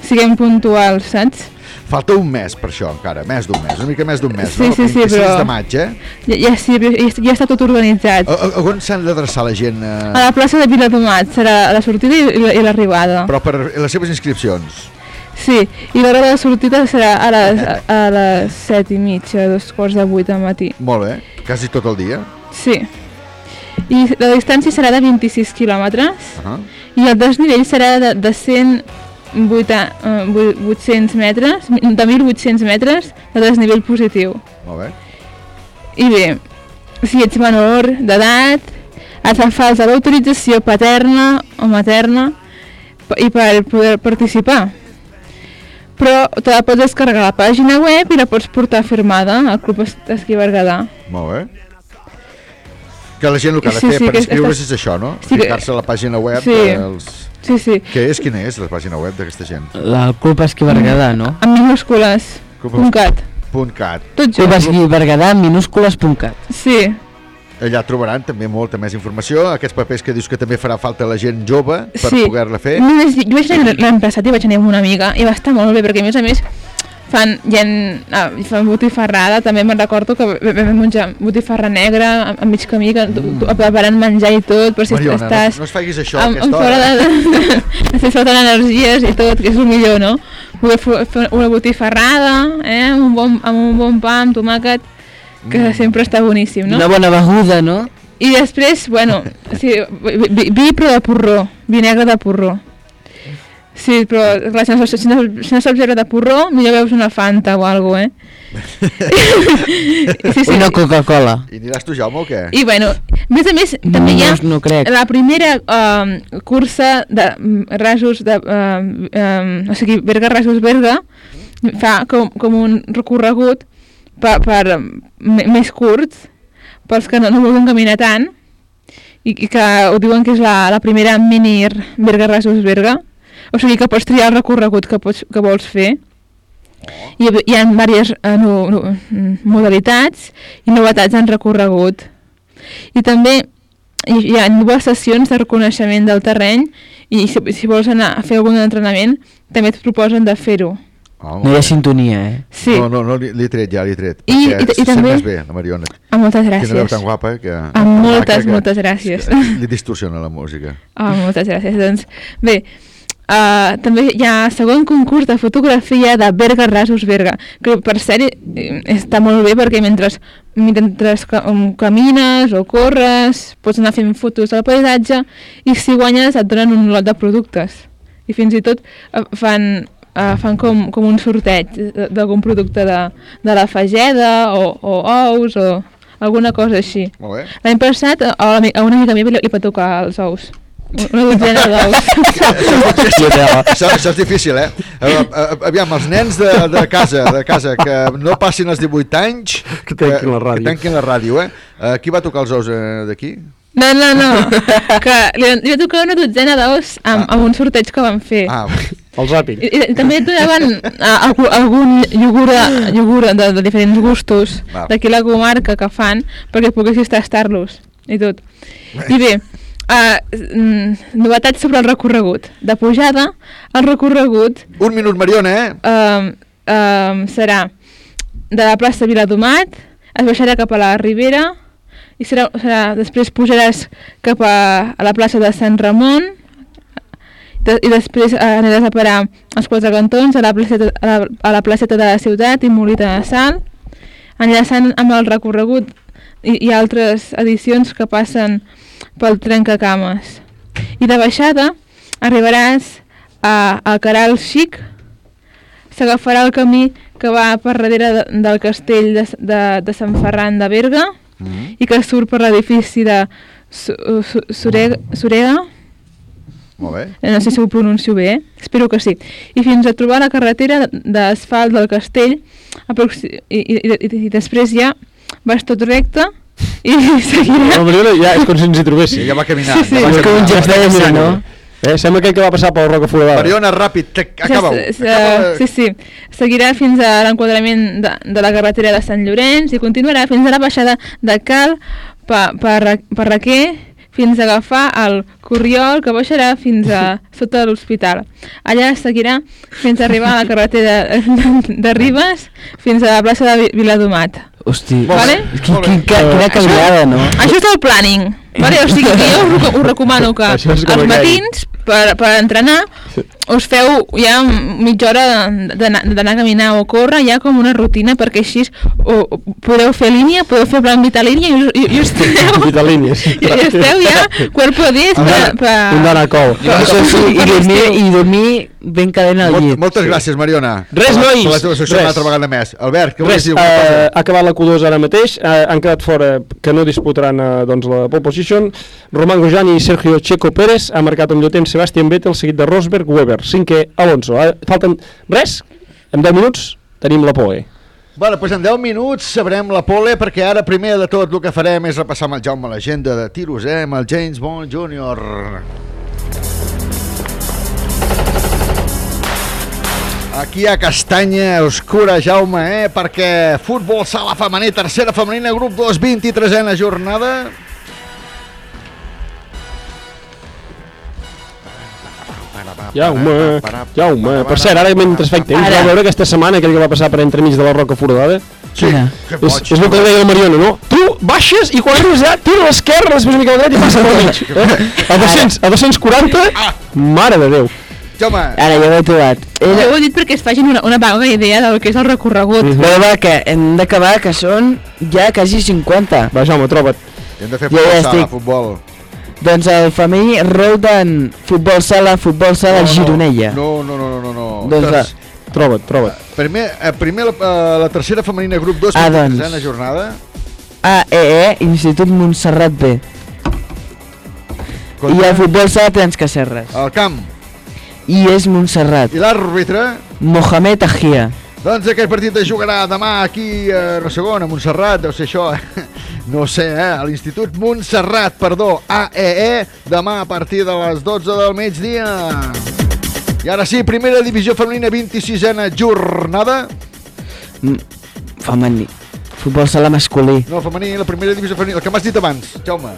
siguem puntuals, saps? Falta un mes per això encara, més d'un mes, una mica més d'un mes, Sí, no? sí, sí, 26 però- de maig, eh? Ja, ja, sí, ja, ja està tot organitzat. A, a, a on s'han d'adreçar la gent? Eh? A la plaça de Viladomat serà la sortida i la- l'arribada. Però per les seves inscripcions. Sí, i l'hora de sortida serà a les, a, a les 7 i mitja, dos quarts de 8 del matí. Molt bé, quasi tot el dia. Sí. I la distància serà de 26 quilòmetres Uh -huh. i el desnivell serà de, de 108, eh, vuit- 800 metres, de 1.800 metres de desnivell positiu. Molt bé. I bé, si ets menor d'edat, et fa falta l'autorització paterna o materna i per poder participar. Però te la pots descarregar a la pàgina web i la pots portar firmada al Club Es- Esquí Berguedà. Molt bé. Que la gent el que ha de Sí, fer sí, per inscriure's estàs- és això, no? Sí Ficar-se a la pàgina web Sí. dels... Sí, sí. Què és? Quina és la pàgina web d'aquesta gent? La Club Esquí Berguedà, no? Amb minúscules. Club- cat. Tot Club. Esquí Berguedà, minúscules.cat. Sí. Allà trobaran també molta més informació, aquests papers que dius que també farà falta a la gent jove per sí. poder-la fer. Només, jo vaig anar l'any passat i vaig anar amb una amiga i va estar molt bé perquè a més a més fan, en, ah, fan botifarrada, també me'n recordo que vam menjar botifarra negra a, a mig camí, que tu, tu, preparant menjar i tot, per si Mariona, estàs... no, no es facis això a amb, aquesta amb fora hora. de, de, de, de faltant energies i tot, que és el millor, no? Poder fer una botifarrada, eh? amb, un bon, amb un bon pa, amb tomàquet, que Mm. sempre està boníssim, no? Una bona beguda, no? I després, bueno, sí, vi, vi, vi però de porró, vi negre de porró. Sí, però clar, si, no, saps- si, no, si no saps beure de porró, millor veus una Fanta o alguna eh? sí, sí. Una Coca-Cola. I aniràs tu, Jaume, o què? I bueno, a més a més, també hi ha No, no crec. la primera um, cursa de um, rasos, de, um, um, o sigui, Berga Rasos Berga, fa com, com un recorregut per, per me- més curts, pels que no, no vulguin caminar tant, i, i que ho diuen que és la, la primera mini Berga Rasos Berga, o sigui que pots triar el recorregut que, pots, que vols fer, hi, ha- hi ha diverses eh, no, no, mm, modalitats i novetats en recorregut. I també hi, hi ha dues sessions de reconeixement del terreny i si, si vols anar a fer algun entrenament també et proposen de fer-ho. Oh, No hi ha sintonia, eh? Sí. No, no, no, li, li he tret ja, li he tret. I- i- i també- bé, la Mariona. Ah, moltes Quina veu gràcies. tan guapa, eh, que... Ah, moltes, maca, que- moltes gràcies. que Li distorsiona la música. Ah, moltes gràcies. Doncs bé, uh, també hi ha segon concurs de fotografia de Berga Rasos Berga, que per cert eh, està molt bé perquè mentre, mentre um, camines o corres pots anar fent fotos del paisatge i si guanyes et donen un lot de productes. I fins i tot uh, fan, uh, fan com, com un sorteig d'algun producte de, de la fageda o, o ous o alguna cosa així. L'any passat a, a una- a una amiga meva li, li va tocar els ous. Una dotzena d'ous. això, això és difícil, eh? A- a- Aviam, els nens de, de casa, de casa que no passin els 18 anys... Que tanquin la ràdio. Que tanquin la ràdio, eh? Uh, qui va tocar els ous eh, d'aquí? No, no, no. Que li, li va tocar una dotzena d'ous amb, amb un sorteig que van fer. Ah, el zàping. I, i també et donaven uh, algú, algun iogurt, iogurt de, de diferents gustos d'aquí la comarca que fan perquè poguessis tastar-los i tot. I bé, uh, novetats sobre el recorregut. De pujada, el recorregut... Un minut, Mariona, eh? Um, um, serà de la plaça Viladomat, es baixarà cap a la Ribera i serà, serà, després pujaràs cap a, a la plaça de Sant Ramon de, i després eh, aniràs a parar als quatre cantons, a la placeta, a la, a la placeta de la ciutat i Molita de Sal, enllaçant amb el recorregut i, i altres edicions que passen pel trencacames. I de baixada arribaràs a, a Caral Xic, s'agafarà el camí que va per darrere de, del castell de, de, de Sant Ferran de Berga Mm. i que surt per l'edifici de Su, Surega, Surega Molt bé. Eh, no sé si ho pronuncio bé, eh? espero que sí. I fins a trobar la carretera d'asfalt del castell i, i, i, i després ja vas tot recte i seguirà... La Mariona ja és com si ens hi trobéssim. Ja va caminar. Sí, sí. ja va És com un caminar. GPS, no? Eh, sembla aquell que va passar pel Roca Foradada. Mariona, ràpid, te- acaba-ho. Sí, sí, sí, sí. Seguirà fins a l'enquadrament de, de la carretera de Sant Llorenç i continuarà fins a la baixada de Cal per, per, per Raquer fins a agafar el Corriol que baixarà fins a sota l'hospital. Allà seguirà fins a arribar a la carretera de, de Ribes fins a la plaça de Vi- Viladomat. Hosti, Vale? quin, quin, ca- quina caminada, no? Això és el planning. Vale? O sigui que jo us, reco- us recomano que aquell. matins per, per entrenar us feu ja mitja hora d'anar a caminar o córrer ja com una rutina perquè així o, o podeu fer línia, podeu fer plan vitalínia i, i, i, esteu, Vitalínies. i, i esteu ja cuerpo 10 Un per, per, un dona cou. Això sí, i dormir, i dormir ben calent al Molt, llit. moltes gràcies, Mariona. Res, per la- nois, Per la teva una altra vegada més. Albert, què Res, volies dir? cosa? ha acabat la Q2 ara mateix, eh, han quedat fora que no disputaran eh, doncs, la pole position. Roman Grosjean i Sergio Checo Pérez ha marcat un llotent Sebastian Vettel seguit de Rosberg Weber, cinquè Alonso. Eh, falten res, en 10 minuts tenim la pole. Bueno, doncs en 10 minuts sabrem la pole, perquè ara primer de tot el que farem és repassar amb el Jaume l'agenda de tiros, eh, amb el James Bond Jr. Aquí a Castanya, oscura, Jaume, eh? Perquè futbol sala femení, tercera femenina, grup 2, 23a jornada. Jaume, Jaume. Per cert, ara mentre faig temps, Ara. vau veure aquesta setmana aquell que va passar per entremig de la Roca Foradada? Sí, Quina? És, boig. és el que deia la Mariona, no? Tu baixes i quan arribes allà, tira a l'esquerra, després una mica a la dreta i passa pel mig. Eh? A, 200, a 240, mare de Déu. Jaume, Ara ja ho he trobat. Jo Era, ho he dit perquè es facin una, una vaga idea del que és el recorregut. Mhm. però va, que hem d'acabar, que són ja quasi 50. Va, Jaume, troba't. hem de fer Ja, ja estic. futbol. Doncs el femení Roldan, futbol sala, futbol sala, Gironella. No, no, no, no, no. no. Doncs va. Ostres, Troba't, troba't. Primer, eh, primer la, eh, la tercera femenina, grup 2, Ah, 23a doncs. jornada. AEE, Institut Montserrat B. I el futbol sala Trans Cacerres. Al camp. I és Montserrat. I l'àrbitre? Mohamed Ajia. Doncs aquest partit es jugarà demà aquí a on, a Montserrat, deu ser això, eh? no sé, eh? a l'Institut Montserrat, perdó, AEE, demà a partir de les 12 del migdia. I ara sí, primera divisió femenina, 26a jornada. Mm, Femení. Futbol sala masculí. No, femení, la primera divisió femenina, el que m'has dit abans, Jaume.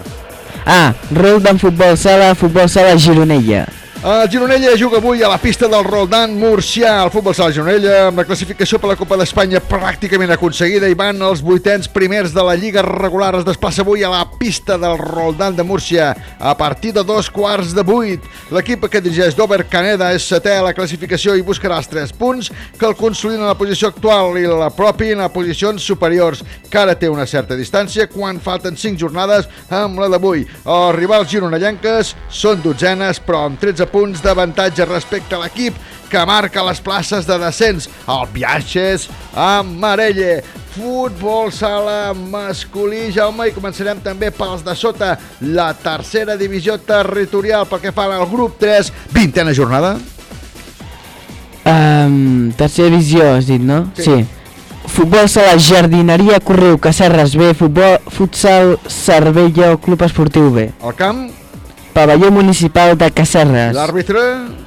Ah, Roldan, futbol sala, futbol sala, Gironella. El Gironella juga avui a la pista del Roldan Murcià. El futbol sala Gironella, amb la classificació per la Copa d'Espanya pràcticament aconseguida i van els vuitens primers de la Lliga regular. Es desplaça avui a la pista del Roldan de Múrcia a partir de dos quarts de vuit. L'equip que dirigeix Dover Caneda és setè a la classificació i buscarà els tres punts que el consoliden a la posició actual i la propin a posicions superiors, que ara té una certa distància quan falten cinc jornades amb la d'avui. Els rivals gironellenques són dotzenes, però amb 13 punts d'avantatge respecte a l'equip que marca les places de descens. El Viatges amb Marelle. Futbol sala masculí, Jaume, i començarem també pels de sota la tercera divisió territorial pel que fa al grup 3, vintena jornada. Um, tercera divisió, has dit, no? Sí. Sí. Futbol sala, jardineria, correu, Cacerres B, futbol, futsal, Cervelló, Club Esportiu B. El camp, Pavelló Municipal de Cacerres. l'àrbitre...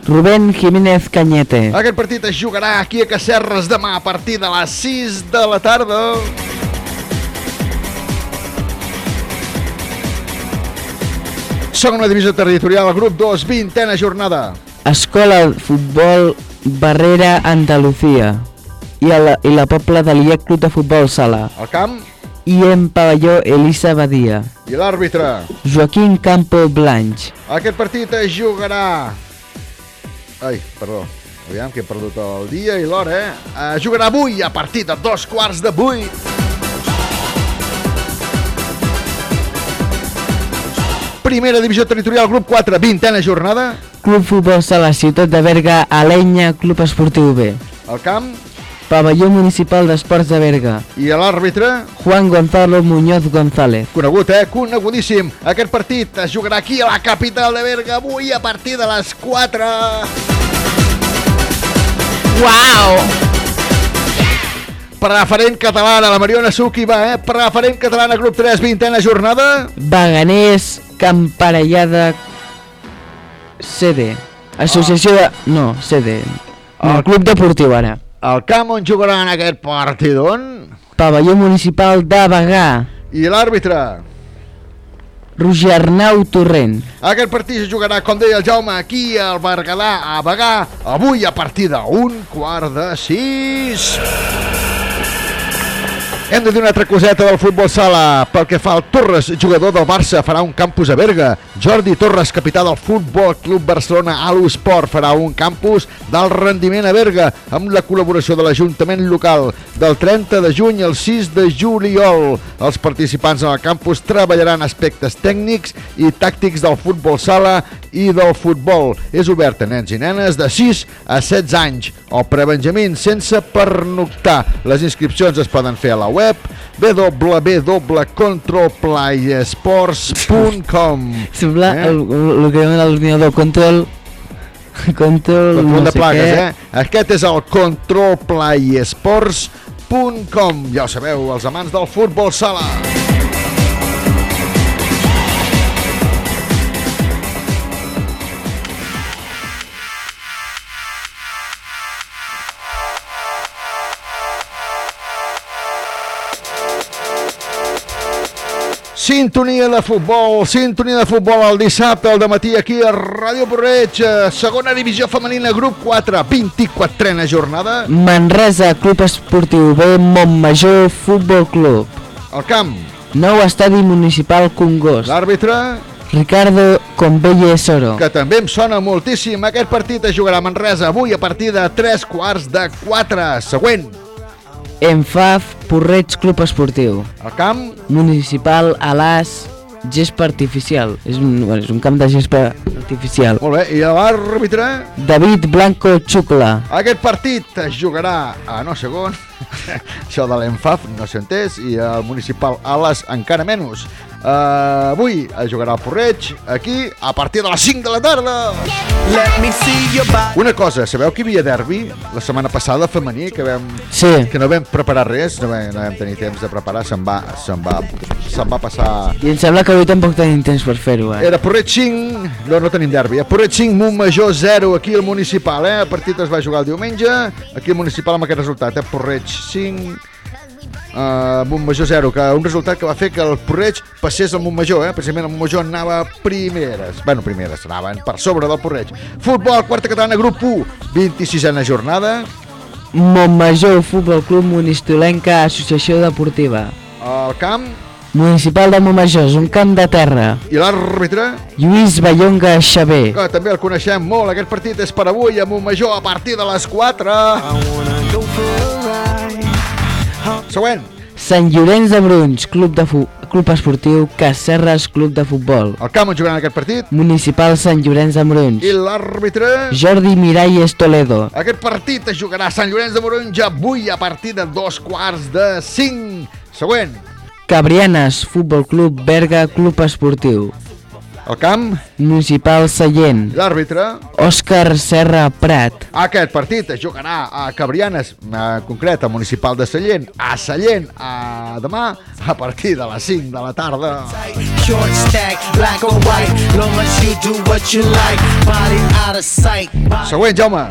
Rubén Jiménez Cañete. Aquest partit es jugarà aquí a Cacerres demà a partir de les 6 de la tarda. Segona divisió territorial, grup 2, vintena jornada. Escola Futbol Barrera Andalucía. I, la, i la Pobla de l'IEC Club de Futbol Sala. El camp I en pavelló Elisa Badia. i l'àrbitre. Joaquín Campo Blanch. Aquest partit es jugarà Ai, perdó. Aviam, que he perdut el dia i l'hora, eh? Uh, jugarà avui a partir de dos quarts de vuit. Primera divisió territorial, grup 4, vintena jornada. Club Futbol Sala Ciutat de Berga, Alenya, Club Esportiu B. El camp. Pavelló Municipal d'Esports de Berga. I a l'àrbitre? Juan Gonzalo Muñoz González. Conegut, eh? Conegudíssim. Aquest partit es jugarà aquí a la capital de Berga avui a partir de les 4. Uau! Preferent catalana, la Mariona Suki va, eh? Preferent catalana, grup 3, vintena jornada. Baganés, Camparellada, CD. Associació de... No, CD. No, Club Deportiu ara. El camp on jugaran aquest partidon? Pavelló Municipal de Bagà. I l'àrbitre? Roger Arnau Torrent. Aquest partit es jugarà, com deia el Jaume, aquí al Berguedà, a Bagà, avui a partir d'un quart de sis. Hem de dir una altra coseta del futbol sala. Pel que fa al Torres, jugador del Barça, farà un campus a Berga. Jordi Torres, capità del Futbol Club Barcelona Alu Sport, farà un campus d'alt rendiment a Berga amb la col·laboració de l'Ajuntament local. Del 30 de juny al 6 de juliol, els participants en el campus treballaran aspectes tècnics i tàctics del futbol sala i del futbol. És obert a nens i nenes de 6 a 16 anys o prebenjamins sense pernoctar. Les inscripcions es poden fer a la web www.controlplayesports.com Sembla eh? el, el que diuen l'ordinador control... Control, Control no de què. eh? Aquest és el controlplayesports.com Ja ho sabeu, els amants del futbol sala. Sintonia de futbol, sintonia de futbol el dissabte al matí aquí a Ràdio Porreig, eh, segona divisió femenina, grup 4, 24a jornada. Manresa, Club Esportiu B, Montmajor, Futbol Club. El camp. Nou estadi municipal Congost. L'àrbitre? Ricardo Convelle Soro. Que també em sona moltíssim. Aquest partit es jugarà a Manresa avui a partir de 3 quarts de 4. Següent. Enfaf, Porreig, Club Esportiu. El camp? Municipal, Alàs, gespa artificial. És un, bueno, és un camp de gespa artificial. Molt bé, i l'àrbitre? David Blanco Xucla. Aquest partit es jugarà a no segon, això de l'Enfaf no s'ha entès, i el municipal Ales encara menys. Uh, avui es jugarà al Porreig, aquí, a partir de les 5 de la tarda. Una cosa, sabeu que hi havia derbi la setmana passada femení, que, vam, Sí. que no vam preparar res, no vam, no vam tenir temps de preparar, se'n va, se'n va, se'n va passar... I em sembla que avui tampoc tenim temps per fer-ho, eh? Era Porreig 5, no, no tenim derbi, eh? Porreig 5, Montmajor 0, aquí al municipal, eh? El partit es va jugar el diumenge, aquí al municipal amb aquest resultat, eh? Porreig 5, uh, Montmajor 0, que un resultat que va fer que el Porreig passés al Montmajor, eh? Precisament el Montmajor anava a primeres, bueno, primeres, anaven per sobre del Porreig. Futbol, quarta catalana, grup 1, 26a jornada, Montmajor, Futbol Club Monistolenca, Associació Deportiva. el camp Municipal de Montmajor, és un camp de terra. i l'àrbitre, Lluís Ballonga Xavé. que també el coneixem molt, aquest partit és per avui a Montmajor a partir de les 4. Següent. Sant Llorenç de Brunys, Club, de fu Club Esportiu Cacerres, Club de Futbol. El camp on jugaran aquest partit. Municipal Sant Llorenç de Brunys. I l'àrbitre... Jordi Miralles Toledo. Aquest partit es jugarà a Sant Llorenç de Morons avui a partir de dos quarts de cinc. Següent. Cabrianes, Futbol Club Berga, Club Esportiu. El camp. Municipal Sallent. L'àrbitre. Òscar Serra Prat. Aquest partit es jugarà a Cabrianes, en concret al municipal de Sallent, a Sallent, a demà, a partir de les 5 de la tarda. Short stack, black or white, long as you do what you like, body out of sight. Següent, Jaume.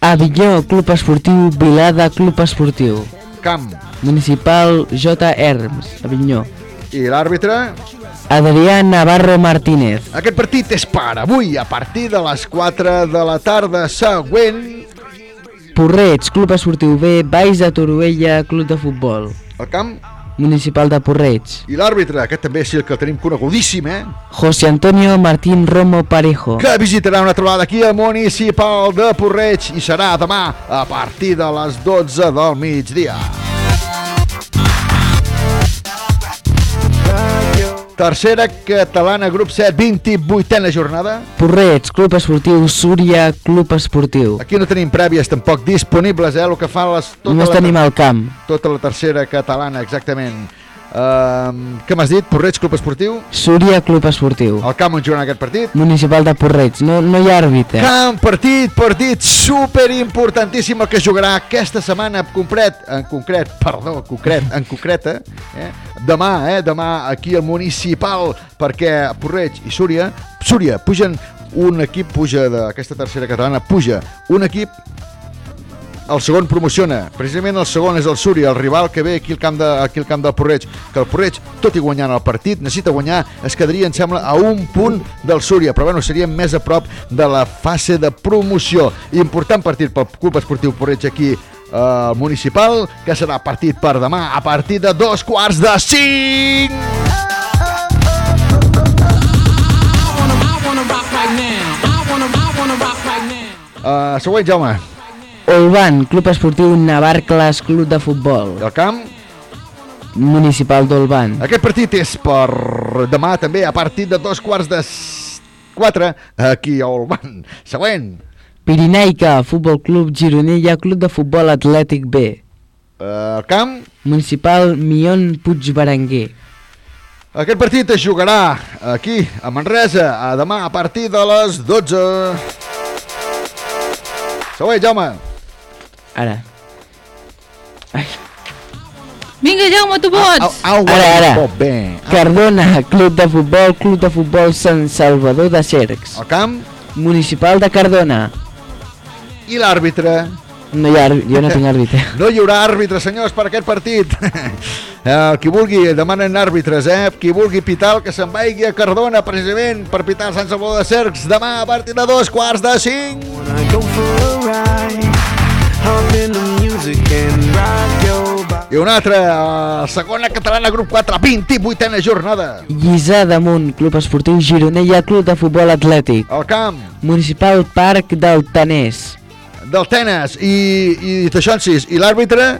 Avinyó, Club Esportiu Vilada, Club Esportiu. Camp. Municipal J. Herms, Avinyó. I l'àrbitre? Adrià Navarro Martínez. Aquest partit és per avui, a partir de les 4 de la tarda. Següent. Porreig, Club Esportiu B, Baix de Torroella, Club de Futbol. El camp? Municipal de Porreig. I l'àrbitre, aquest també sí que el tenim conegudíssim, eh? José Antonio Martín Romo Parejo. Que visitarà una trobada aquí al Municipal de Porreig i serà demà a partir de les 12 del migdia. Tercera catalana, grup 7, 28a jornada. Porreig, Club Esportiu Súria, Club Esportiu. Aquí no tenim prèvies tampoc disponibles, eh, el que fan les... tota Només la- tenim el camp. Tota la tercera catalana, exactament. Uh, què m'has dit? Porreig, Club Esportiu? Súria, Club Esportiu. El camp on jugaran aquest partit? Municipal de Porreig. No, no hi ha àrbitre. Camp, partit, partit super importantíssim el que jugarà aquesta setmana en concret, en concret, perdó, concret, en concreta, eh? demà, eh? demà aquí al municipal, perquè Porreig i Súria, Súria pugen un equip, puja d'aquesta tercera catalana, puja un equip el segon promociona, precisament el segon és el Súria, el rival que ve aquí al camp, de, aquí al camp del Porreig, que el Porreig, tot i guanyant el partit, necessita guanyar, es quedaria, em sembla, a un punt del Súria, però bueno, seria més a prop de la fase de promoció. Important partit pel Club Esportiu Porreig aquí eh, al municipal, que serà partit per demà a partir de dos quarts de cinc. Uh, següent, Jaume. Olban, Club Esportiu Navarcles, Club de Futbol. El camp? Municipal d'Olban. Aquest partit és per demà també a partir de dos quarts de quatre aquí a Olban. Següent. Pirinaica, Futbol Club Gironella, Club de Futbol Atlètic B. El camp? Municipal Mion Puigberenguer. Aquest partit es jugarà aquí, a Manresa, a demà a partir de les 12. Següent, Jaume. Ara. Vinga, Jaume, tu pots! Au, au, Ara, ara. Oh, bé. Cardona, Club de Futbol, Club de Futbol Sant Salvador de Cercs. El camp? Municipal de Cardona. I l'àrbitre? No hi ha, jo no tinc àrbitre. No hi haurà àrbitre, senyors, per aquest partit. El qui vulgui, demanen àrbitres, eh? Qui vulgui pitar el que se'n vagi a Cardona, precisament, per pitar el Sant Salvador de Cercs, demà a partir de dos quarts de cinc. Go for a ride, I una altra, eh, segona catalana, grup 4, 28a jornada. Lliçà damunt, Club Esportiu Gironella, Club de Futbol Atlètic. El camp. Municipal Parc del Tanès. Del tenis i, i d'aixonsis. I l'àrbitre?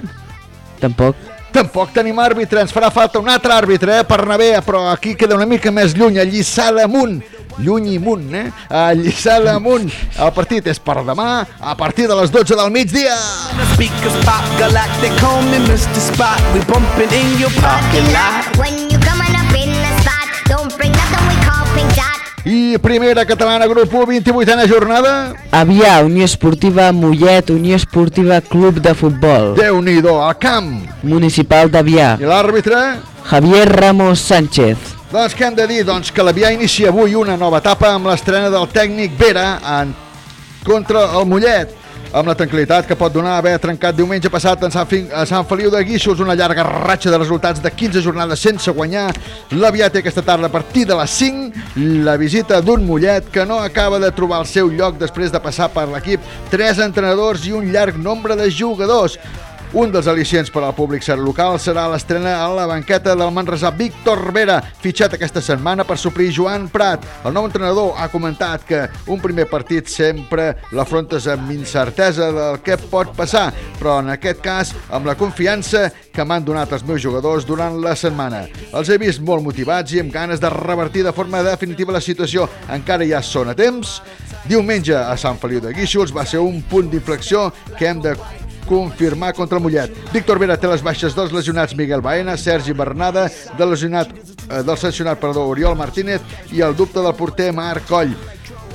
Tampoc. Tampoc tenim àrbitre, ens farà falta un altre àrbitre, eh, per anar bé, però aquí queda una mica més lluny, a Lliçà damunt. Lluny i munt, eh? A Lliçà damunt. El partit és per demà, a partir de les 12 del migdia. The speakers pop galactic, call me Mr. Spot. We bumping in your parking lot. When you coming up in the spot, don't bring nothing we call pink dot. I primera catalana, grup 1, 28a jornada. Avià, Unió Esportiva Mollet, Unió Esportiva Club de Futbol. Déu-n'hi-do, al camp. Municipal d'Avià. I l'àrbitre? Javier Ramos Sánchez. Doncs què hem de dir? Doncs que l'Avià inicia avui una nova etapa amb l'estrena del tècnic Vera en contra el Mollet amb la tranquil·litat que pot donar haver trencat diumenge passat en Sant, Fin a Sant Feliu de Guíxols una llarga ratxa de resultats de 15 jornades sense guanyar. L'Avià té aquesta tarda a partir de les 5 la visita d'un Mollet que no acaba de trobar el seu lloc després de passar per l'equip tres entrenadors i un llarg nombre de jugadors. Un dels al·licients per al públic cert local serà l'estrena a la banqueta del Manresà Víctor Vera, fitxat aquesta setmana per suplir Joan Prat. El nou entrenador ha comentat que un primer partit sempre l'afrontes amb incertesa del que pot passar, però en aquest cas amb la confiança que m'han donat els meus jugadors durant la setmana. Els he vist molt motivats i amb ganes de revertir de forma definitiva la situació. Encara ja són a temps. Diumenge a Sant Feliu de Guíxols va ser un punt d'inflexió que hem de confirmar contra el Mollet. Víctor Vera té les baixes dels lesionats Miguel Baena, Sergi Bernada, del lesionat, eh, del sancionat, perdó, Oriol Martínez i el dubte del porter Marc Coll.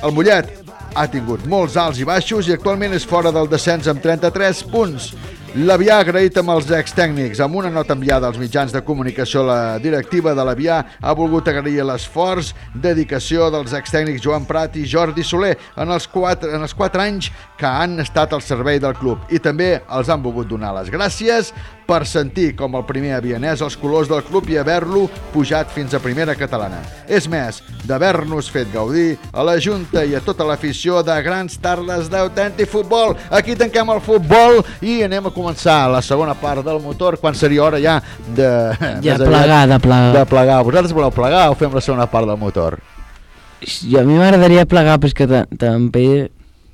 El Mollet ha tingut molts alts i baixos i actualment és fora del descens amb 33 punts. L'Avià agraït amb els ex-tècnics. Amb una nota enviada als mitjans de comunicació, la directiva de l'Avià ha volgut agrair l'esforç, dedicació dels ex-tècnics Joan Prat i Jordi Soler en els, quatre, en els quatre anys que han estat al servei del club. I també els han volgut donar les gràcies per sentir com el primer avianès els colors del club i haver-lo pujat fins a primera catalana. És més, d'haver-nos fet gaudir a la Junta i a tota l'afició de grans tardes d'autèntic futbol. Aquí tanquem el futbol i anem a començar la segona part del motor, quan seria hora ja de... Ja plegar, de plegar. De plegar. Vosaltres voleu plegar o fem la segona part del motor? Jo, a mi m'agradaria plegar, però és que ta- també...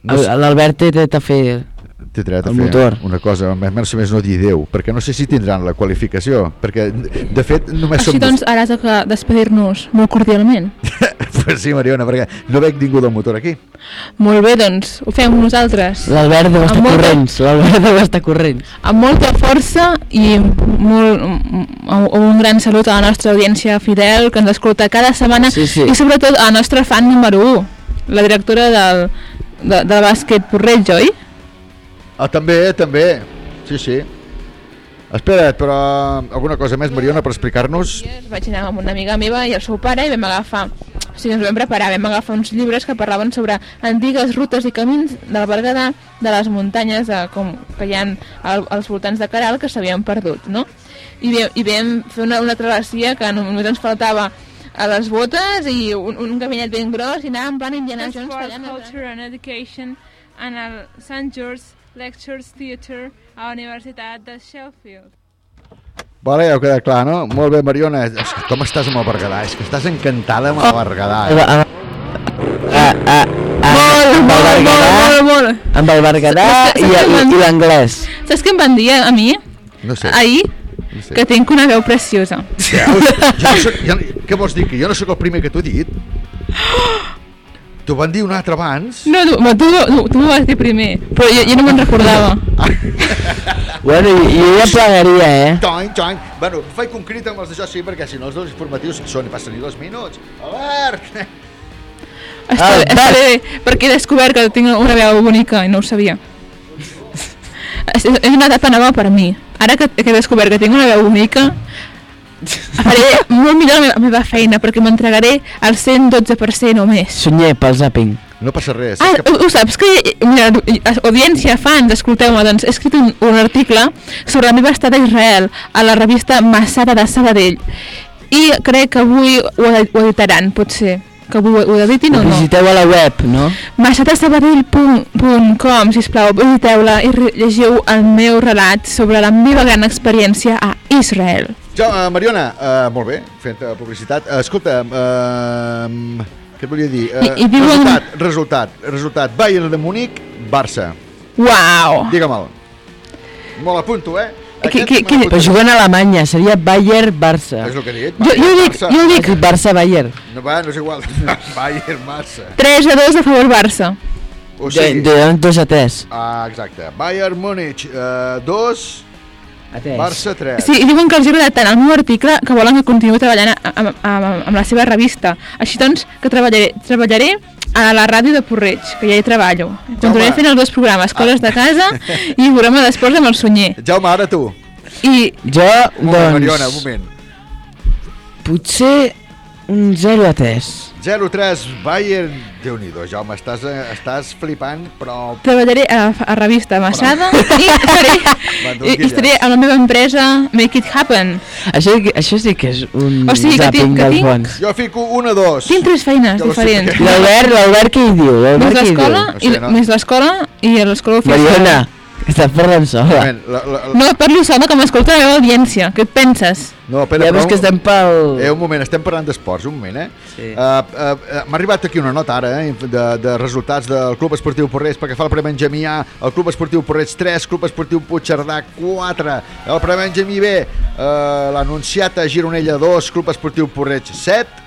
No sé. L'Albert té a fer Té dret a el fer motor. una cosa, més més o més no dir Déu, perquè no sé si tindran la qualificació, perquè de fet només Així som... doncs, ara toca despedir-nos molt cordialment. pues sí, Mariona, perquè no veig ningú del motor aquí. Molt bé, doncs, ho fem nosaltres. L'Albert deu estar molta- corrents, l'Albert deu estar corrents. Amb molta força i molt, un un gran salut a la nostra audiència fidel que ens escolta cada setmana Sí, sí. i sobretot a la nostra fan número 1, la directora del, de, del bàsquet Porreig, oi? Ah, també, també. Sí, sí. Espera't, però alguna cosa més, Mariona, per explicar-nos? Vaig anar amb una amiga meva i el seu pare i vam agafar, o sigui, ens vam preparar, vam agafar uns llibres que parlaven sobre antigues rutes i camins del Berguedà, de les muntanyes de, com, que hi ha al, als voltants de Caral que s'havien perdut, no? I, vam, i vam fer una, una travessia que només ens faltava a les botes i un, un caminet ben gros i anàvem en plan Indiana Jones Culture and Education en el St. George Lectures Theatre a la Universitat de Sheffield. Vale, ja ho queda clar, no? Molt bé, Mariona. És que Com estàs amb el Berguedà? És que estàs encantada amb el Berguedà. Ah, Eh? ah, ah, ah, amb el Berguedà, molt, molt. amb el Berguedà i, i, i l'anglès. Saps què em van dir a mi? No sé. Ahir? No sé. Que tinc una veu preciosa. Veus? Jo no soc, jo, què vols dir? Que jo no sóc el primer que t'ho he dit? T'ho van dir un altre abans? No, tu, tu, tu, tu m'ho vas dir primer, però jo, jo no me'n recordava. Bueno, jo ja plegaria, eh? Toing, toing. Bueno, faig un crit amb els d'això sí, perquè si no els dos informatius són i passen ni dos minuts. Albert! Està, bé, està bé, perquè he descobert que tinc una veu bonica i no ho sabia. És, és una etapa nova per mi. Ara que, que he descobert que tinc una veu bonica, faré molt millor la meva, feina, perquè m'entregaré al 112% o més. Sunyer pel zapping. No passa res. Ah, ho, ho saps que, mira, audiència, fans, escolteu-me, doncs he escrit un, un article sobre la meva estada a Israel a la revista Massada de Sabadell i crec que avui ho, ho editaran, potser que avui ho, ho editin o no Visiteu a la web, no? massadasabadell.com sisplau, visiteu-la i llegiu el meu relat sobre la meva gran experiència a Israel Ja, uh, Mariona, uh, molt bé, fent uh, publicitat. Uh, escolta, uh, què et volia dir? Uh, I- i viuen- Resultat, resultat, resultat. Bayern de Múnich, Barça. Uau! Digue'm-el. Molt a punto, eh? Qui, qui, qui, però juguen a Alemanya, seria Bayern-Barça. És el que he dit. Jo- jo dic- Barça. jo dic- Barça-Bayern. No, va, no és igual. Bayern, Barça. 3 a 2 a favor Barça O De, sigui, de 2 a 3. ah, exacte. Bayern Múnich, uh, 2, Barça 3. Sí, i diuen que els ha agradat tant el meu article que volen que continuï treballant a- amb, amb, amb la seva revista. Així doncs, que treballaré, treballaré a la ràdio de Porreig, que ja hi treballo. Continuaré fent els dos programes, Coses de casa i programa d'esports amb el Sunyer. Jaume, ara tu. I Jo, Un moment, doncs... Mariona, un moment. Potser un 0 a 3. 0-3, Bayern... Déu-n'hi-do, Jaume, estàs, eh, estàs flipant, però... treballaré a, a revista Massada i, estaré, i, i estaré a la meva empresa Make It Happen. Això, això sí que és un O sigui que tinc- que tinc- fons. Jo fico 1 a 2. Tinc tres feines diferents. L'Albert, l'Albert què hi diu? Més l'escola diu? i, sé, no? més l'escola i l'escola oficial. Mariona, estàs parlant sola. Moment, la, la, la... No, parlo sola que m'escolta la meva audiència. Què et penses? No, espera, Ja però... veus que estem pel... Eh, un moment, estem parlant d'esports, un moment, eh? Sí. Uh, uh, uh, M'ha arribat aquí una nota ara, eh, de, de resultats del Club Esportiu Porreig, perquè fa el Prebenjamí A, el Club Esportiu Porreig 3, Club Esportiu Puigcerdà 4, el Prebenjamí B, uh, l'Anunciata Gironella 2, Club Esportiu Porreig 7,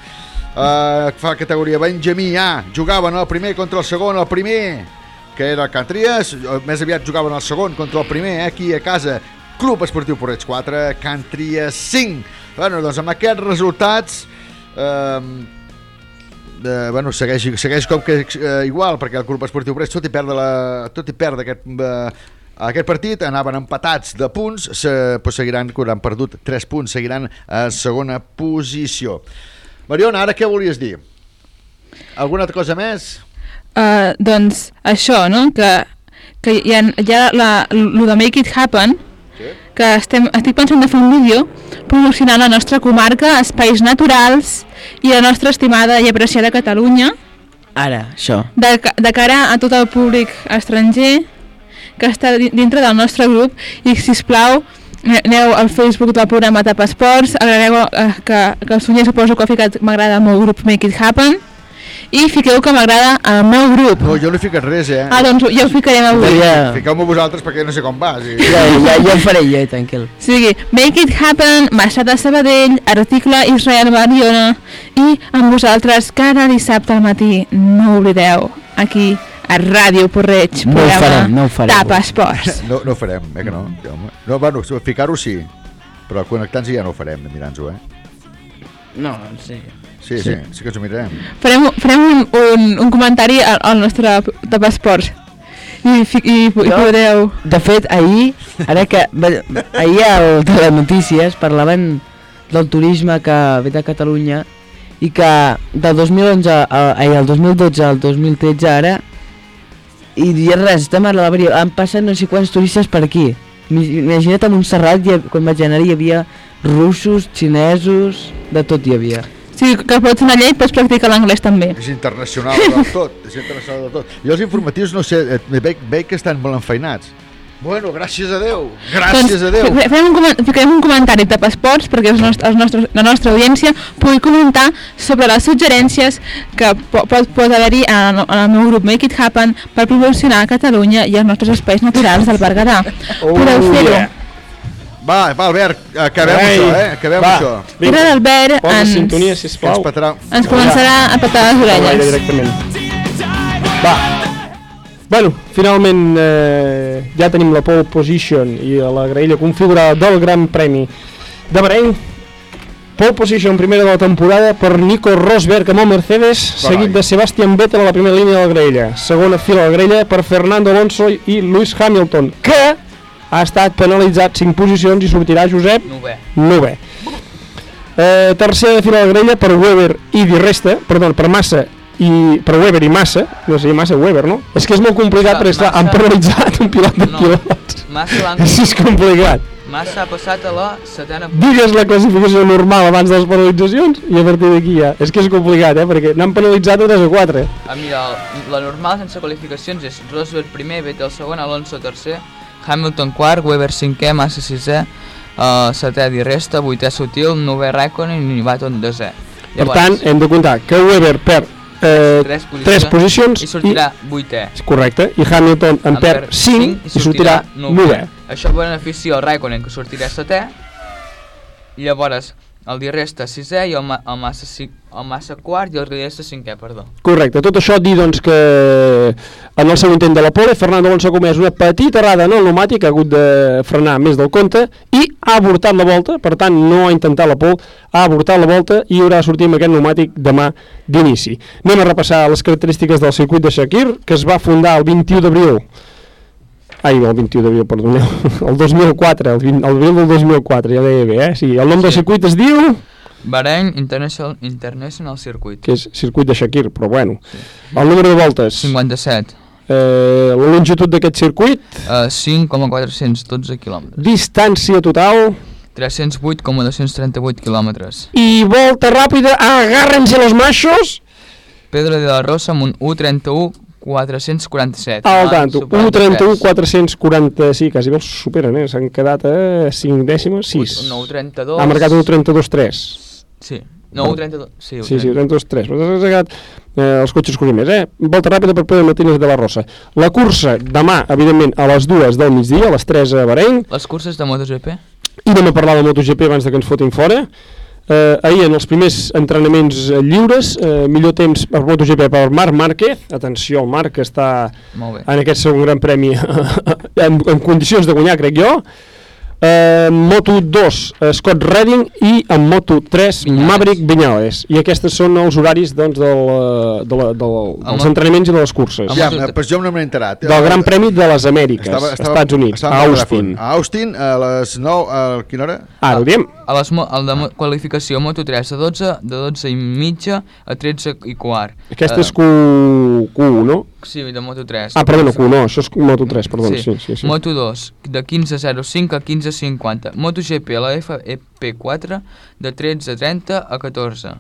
uh, fa categoria Benjamí A, jugaven el primer contra el segon, el primer que era el Cantries, eh, més aviat jugaven el segon contra el primer, eh, aquí a casa, Club Esportiu Porreig 4, Cantries 5. Bueno, doncs amb aquests resultats, eh, eh, bueno, segueix, segueix com que eh, igual, perquè el Club Esportiu Porreig, tot i perdre, la, tot i perdre aquest, eh, aquest partit, anaven empatats de punts, se, pues seguiran, que han perdut 3 punts, seguiran a segona posició. Mariona, ara què volies dir? Alguna altra cosa més? Uh, doncs això, no? Que, que hi ha, hi ha la, lo de Make It Happen, que estem, estic pensant de fer un vídeo promocionant la nostra comarca, espais naturals i la nostra estimada i apreciada Catalunya. Ara, això. de, de cara a tot el públic estranger que està di- dintre del nostre grup. I, si us plau, aneu al Facebook del programa Tapa Esports, agregueu eh, que, que el Sunyer suposo que ha ficat m'agrada el meu grup Make It Happen i fiqueu que m'agrada el meu grup. No, jo no he ficat res, eh? Ah, doncs ja ho ficarem avui. Ja. Fiqueu-me vosaltres perquè no sé com va. Sí. Ja, ja, ja ho faré jo, tranquil. O sigui, Make It Happen, Massat de Sabadell, Article Israel Bariona i amb vosaltres cada dissabte al matí, no ho oblideu, aquí a Ràdio Porreig, No ho programa farem, no ho farem. Tapa Esports. No, no ho farem, eh que no? No, bueno, ficar-ho sí, però connectant-nos ja no ho farem, mirant-ho, eh? No, en Sí, sí, sí que ens ho mirarem. Farem, farem un, un, un comentari al, al nostre Tapa Esports i, fi- i, i podreu... De fet, ahir, ara que... Ahir al Telenotícies parlaven del turisme que ve de Catalunya i que del 2011 a, ai, el 2012 al 2013 ara i i res, estem a la Bria, han passat no sé quants turistes per aquí. Mi- Imagina't a Montserrat, quan vaig anar hi havia russos, xinesos, de tot hi havia. Sigui, que pots anar allà i pots practicar l'anglès també. És internacional del tot, és internacional del tot. I els informatius, no sé, eh, veig, veig que estan molt enfeinats. Bueno, gràcies a Déu, gràcies a Déu. Doncs, Farem un, ficarem un comentari de Esports perquè els nostres, els nostres, la nostra audiència pugui comentar sobre les suggerències que po pot, pot haver-hi en, en el meu grup Make It Happen per promocionar Catalunya i els nostres espais naturals del Berguedà. Oh, Podeu fer-ho. yeah. Va, va, Albert, acabem Ei, això, eh? Acabem va, això. vinga. Posa ens, sintonia, sisplau. Ens petarà. ens començarà a petar les orelles. directament. Va. Bueno, finalment eh, ja tenim la pole position i la graella configurada del Gran Premi de Bahrein. Pole position primera de la temporada per Nico Rosberg amb el Mercedes, Carai. seguit de Sebastian Vettel a la primera línia de la graella. Segona fila de la graella per Fernando Alonso i Lewis Hamilton, que ha estat penalitzat 5 posicions i sortirà Josep. Novè. Eh, tercera fila de la grella per Weber i Di Resta, perdó, per Massa i per Weber i Massa, no sé, Massa Weber, no? És que és molt complicat Clar, perquè esclar, han Massa- pilot un pilot de No. pilots. Massa l'han... És complicat. Massa ha passat a la setena... Digues la classificació normal abans de les penalitzacions i a partir d'aquí ja. És que és complicat, eh? Perquè n'han penalitzat a 3 o 4. Ah, mira, la normal sense qualificacions és Rosberg primer, Vettel segon, Alonso tercer, Hamilton quart, Weber cinquè, Massa sisè, uh, setè Di Resta, vuitè Sutil, novè Raikkonen i Baton desè. Per tant, hem de comptar que Weber perd eh, tres 3 posicions i sortirà vuitè. i, correcte, i Hamilton en En perd 5 i sortirà 9. Això beneficia el Raikkonen, que sortirà setè. Llavors, el Di Resta sisè i el, Ma el, Massa, el Massa quart i el Di Resta cinquè, perdó. Correcte, tot això dir doncs que en el seu intent de la pole Fernando Alonso ha comès una petita errada en el pneumàtic, ha hagut de frenar més del compte i ha avortat la volta, per tant no ha intentat la pole, ha avortat la volta i haurà de sortir amb aquest pneumàtic demà d'inici. Anem a repassar les característiques del circuit de Shakir, que es va fundar el 21 d'abril Ai, el 21 d'abril, perdoneu, el 2004, el 20, el abril del 2004, ja deia bé, eh? Sí, el nom del circuit es diu... Bahrain International, International Circuit. que és circuit de Shakir, però bueno. El número de voltes. 57. Eh, la longitud d'aquest circuit. Uh, 5,412 quilòmetres. Distància total. 308,238 quilòmetres. I volta ràpida, agárrense los machos. Pedro de la Rosa amb un U31 447. Al tanto, superant 1.31, tres. 440, sí, quasi bé els superen, eh? S'han quedat a 5 dècimes, 6. No, 32. Ha marcat un 32-3. Sí. No, U32. Sí, Sí, sí, 32-3. Però s'ha quedat eh, els cotxes corrents, eh? Volta ràpida per Pedro Martínez de la Rosa. La cursa demà, evidentment, a les 2 del migdia, a les 3 a Bahrein. Les curses de MotoGP? I anem a parlar de MotoGP abans de que ens fotin fora. Eh, ahir en els primers entrenaments eh, lliures, eh, millor temps per MotoGP per Marc Márquez, atenció, el Marc que està en aquest segon gran premi en, en condicions de guanyar, crec jo. Eh, Moto 2, eh, Scott Redding i en Moto 3, Maverick Viñales. I aquests són els horaris doncs, del, eh, de la, del, dels entrenaments i de les curses. Ja, però jo no me n'he enterat. Del Gran Premi de les Amèriques, Estava- estava- Estats Units, estava a Austin. A Austin, a les 9, a quina hora? Ara ho diem. A les mo el de mo- qualificació Moto3 de 12, de 12 i mitja a 13 i quart. Aquesta Eh, és Q, Q1, no? Sí, de Moto3. Ah, perdona, Q, no, això és Moto 3, perdona, sí, sí, sí. Moto 2, de 15.05 a 15.50. MotoGP, la FP4, de 13.30 a 14.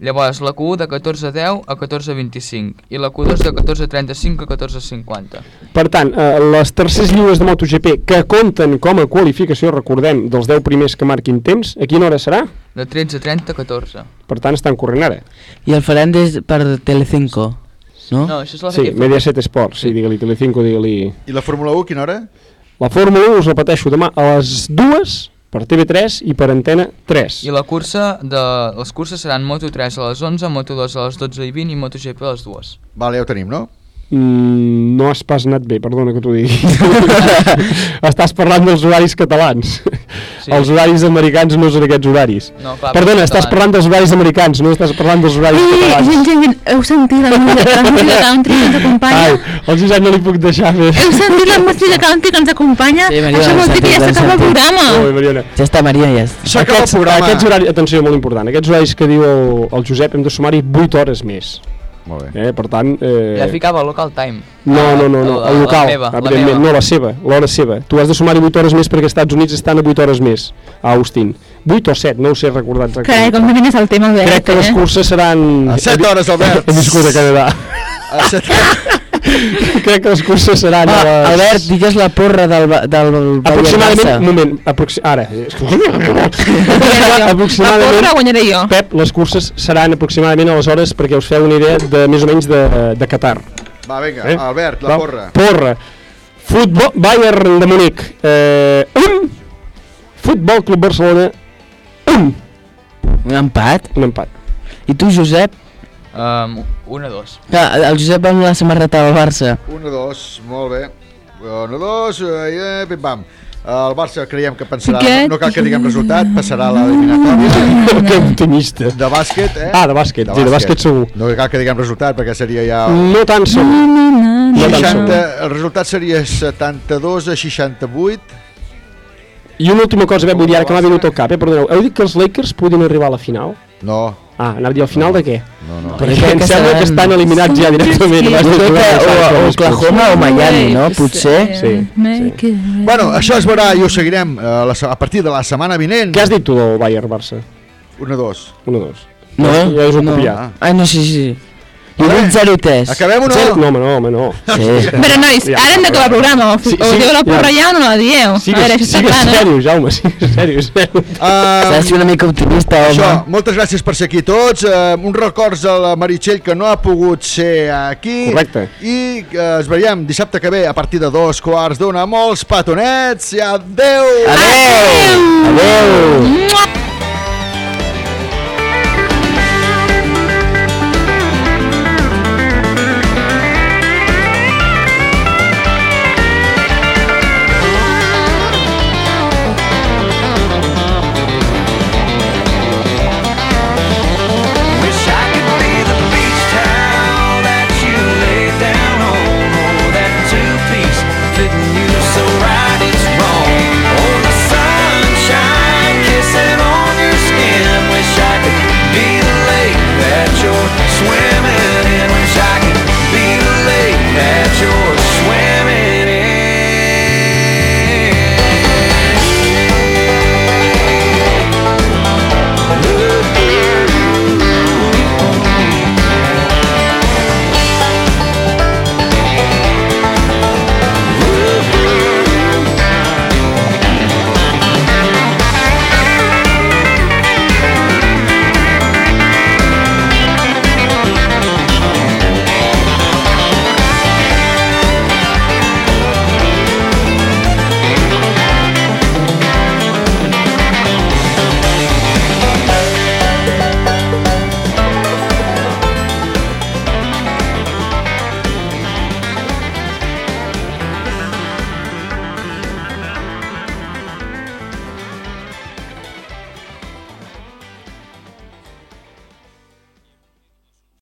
Llavors, la Q1 de 14.10 a 14.25 i la Q2 de 14.35 a 14.50. Per tant, eh, les tercers lliures de MotoGP que compten com a qualificació, recordem, dels 10 primers que marquin temps, a quina hora serà? De 13.30 a 14. Per tant, estan corrent ara. I el faran des per Telecinco, no? No, això és la Sí. Mediaset Sports, sí, digue-li Telecinco, digue-li... I la Fórmula 1, quina hora? La Fórmula 1, us repeteixo, demà a les 2 per TV3 i per Antena 3. I la cursa de... les curses seran Moto3 a les 11, Moto2 a les 12 i 20 i MotoGP a les 2. Vale, ja ho tenim, no? Mm, no has pas anat bé, perdona que t'ho digui. estàs parlant dels horaris catalans. Sí. Els horaris americans no són aquests horaris. No, clar, perdona, estàs catalans. parlant dels horaris americans, no estàs parlant dels horaris Ei, catalans. gent, gent, gent, heu sentit la música, country que ens acompanya? Ai, al Josep no li puc deixar fer. Heu sentit la música country que ens acompanya? Sí, Mariona, Això vol dir que ja s'acaba el programa. Ui, Mariona. Ja està, Maria, ja està. S'acaba el Aquests, programa. aquests horaris, atenció, molt important, aquests horaris que diu el, el Josep hem de sumar-hi 8 hores més. Molt bé. Eh, per tant... Eh... Ja ficava local time. No, no, no, no, La- el la local, meva, la meva. no la seva, l'hora seva. Tu has de sumar-hi 8 hores més perquè als Estats Units estan a 8 hores més, a Austin. 8 o 7, no ho sé recordar Carai, exactament. com domines el tema, Albert, Crec que les eh? curses seran... A 7 hores, Albert. He viscut a Canadà. A 7 Crec que les curses seran a Ah, les... Albert, digues la porra del, del, del Aproximadament, un moment, aproxi ara. La aproximadament, porra guanyaré jo. Pep, les curses seran aproximadament a les hores perquè us feu una idea de més o menys de, de Qatar. Va, vinga, Eh? Albert, la Va, porra. Porra. Futbol, Bayern de Múnich. Eh, un. Futbol Club Barcelona. Un. Un empat? Un empat. I tu, Josep? Um, 1-2. Clar, el Josep va amb la samarreta del Barça. 1, 2, molt bé. 1, 2, eh, pim pam. El Barça creiem que pensarà, Aquest- no cal que diguem resultat, passarà a l'eliminatòria. que optimista. De bàsquet, eh? Ah, de bàsquet, sí, de bàsquet segur. No cal que diguem resultat, perquè seria ja... No tant segur. No tant 60, segur. el resultat seria 72 a 68. I una última cosa, bé, vull dir, ara que m'ha vingut al cap, eh, perdoneu. Heu dit que els Lakers podien arribar a la final? No. Ah, anava a dir al final de què? No, no. Perquè em sembla que estan eliminats ja directament. Sí, que passar o- o Oklahoma o Miami, no? Potser. Sí. sí. Bueno, això es veurà i ho seguirem eh, a partir de la setmana vinent. Què has dit tu del Bayern-Barça? 1-2. 1-2. No, Ja us ho no. copiar. Ah, no, sí, sí. Jo he dit 0-3. Acabem o no? Zero- No, home, no, home, no. Sí. Però, nois, ara hem d'acabar el programa. O, Sí, o sí, diu la porra ja. ja o no la dieu? Sigues, a veure, això està clar, no? serios, Jaume, sigues serios. Uh, S'ha una mica optimista, home. Això, moltes gràcies per ser aquí tots. Uh, un records a la Meritxell que no ha pogut ser aquí. Correcte. I uh, es veiem dissabte que ve a partir de dos quarts d'una. Molts petonets i adeu! Adeu! Adeu! Mua!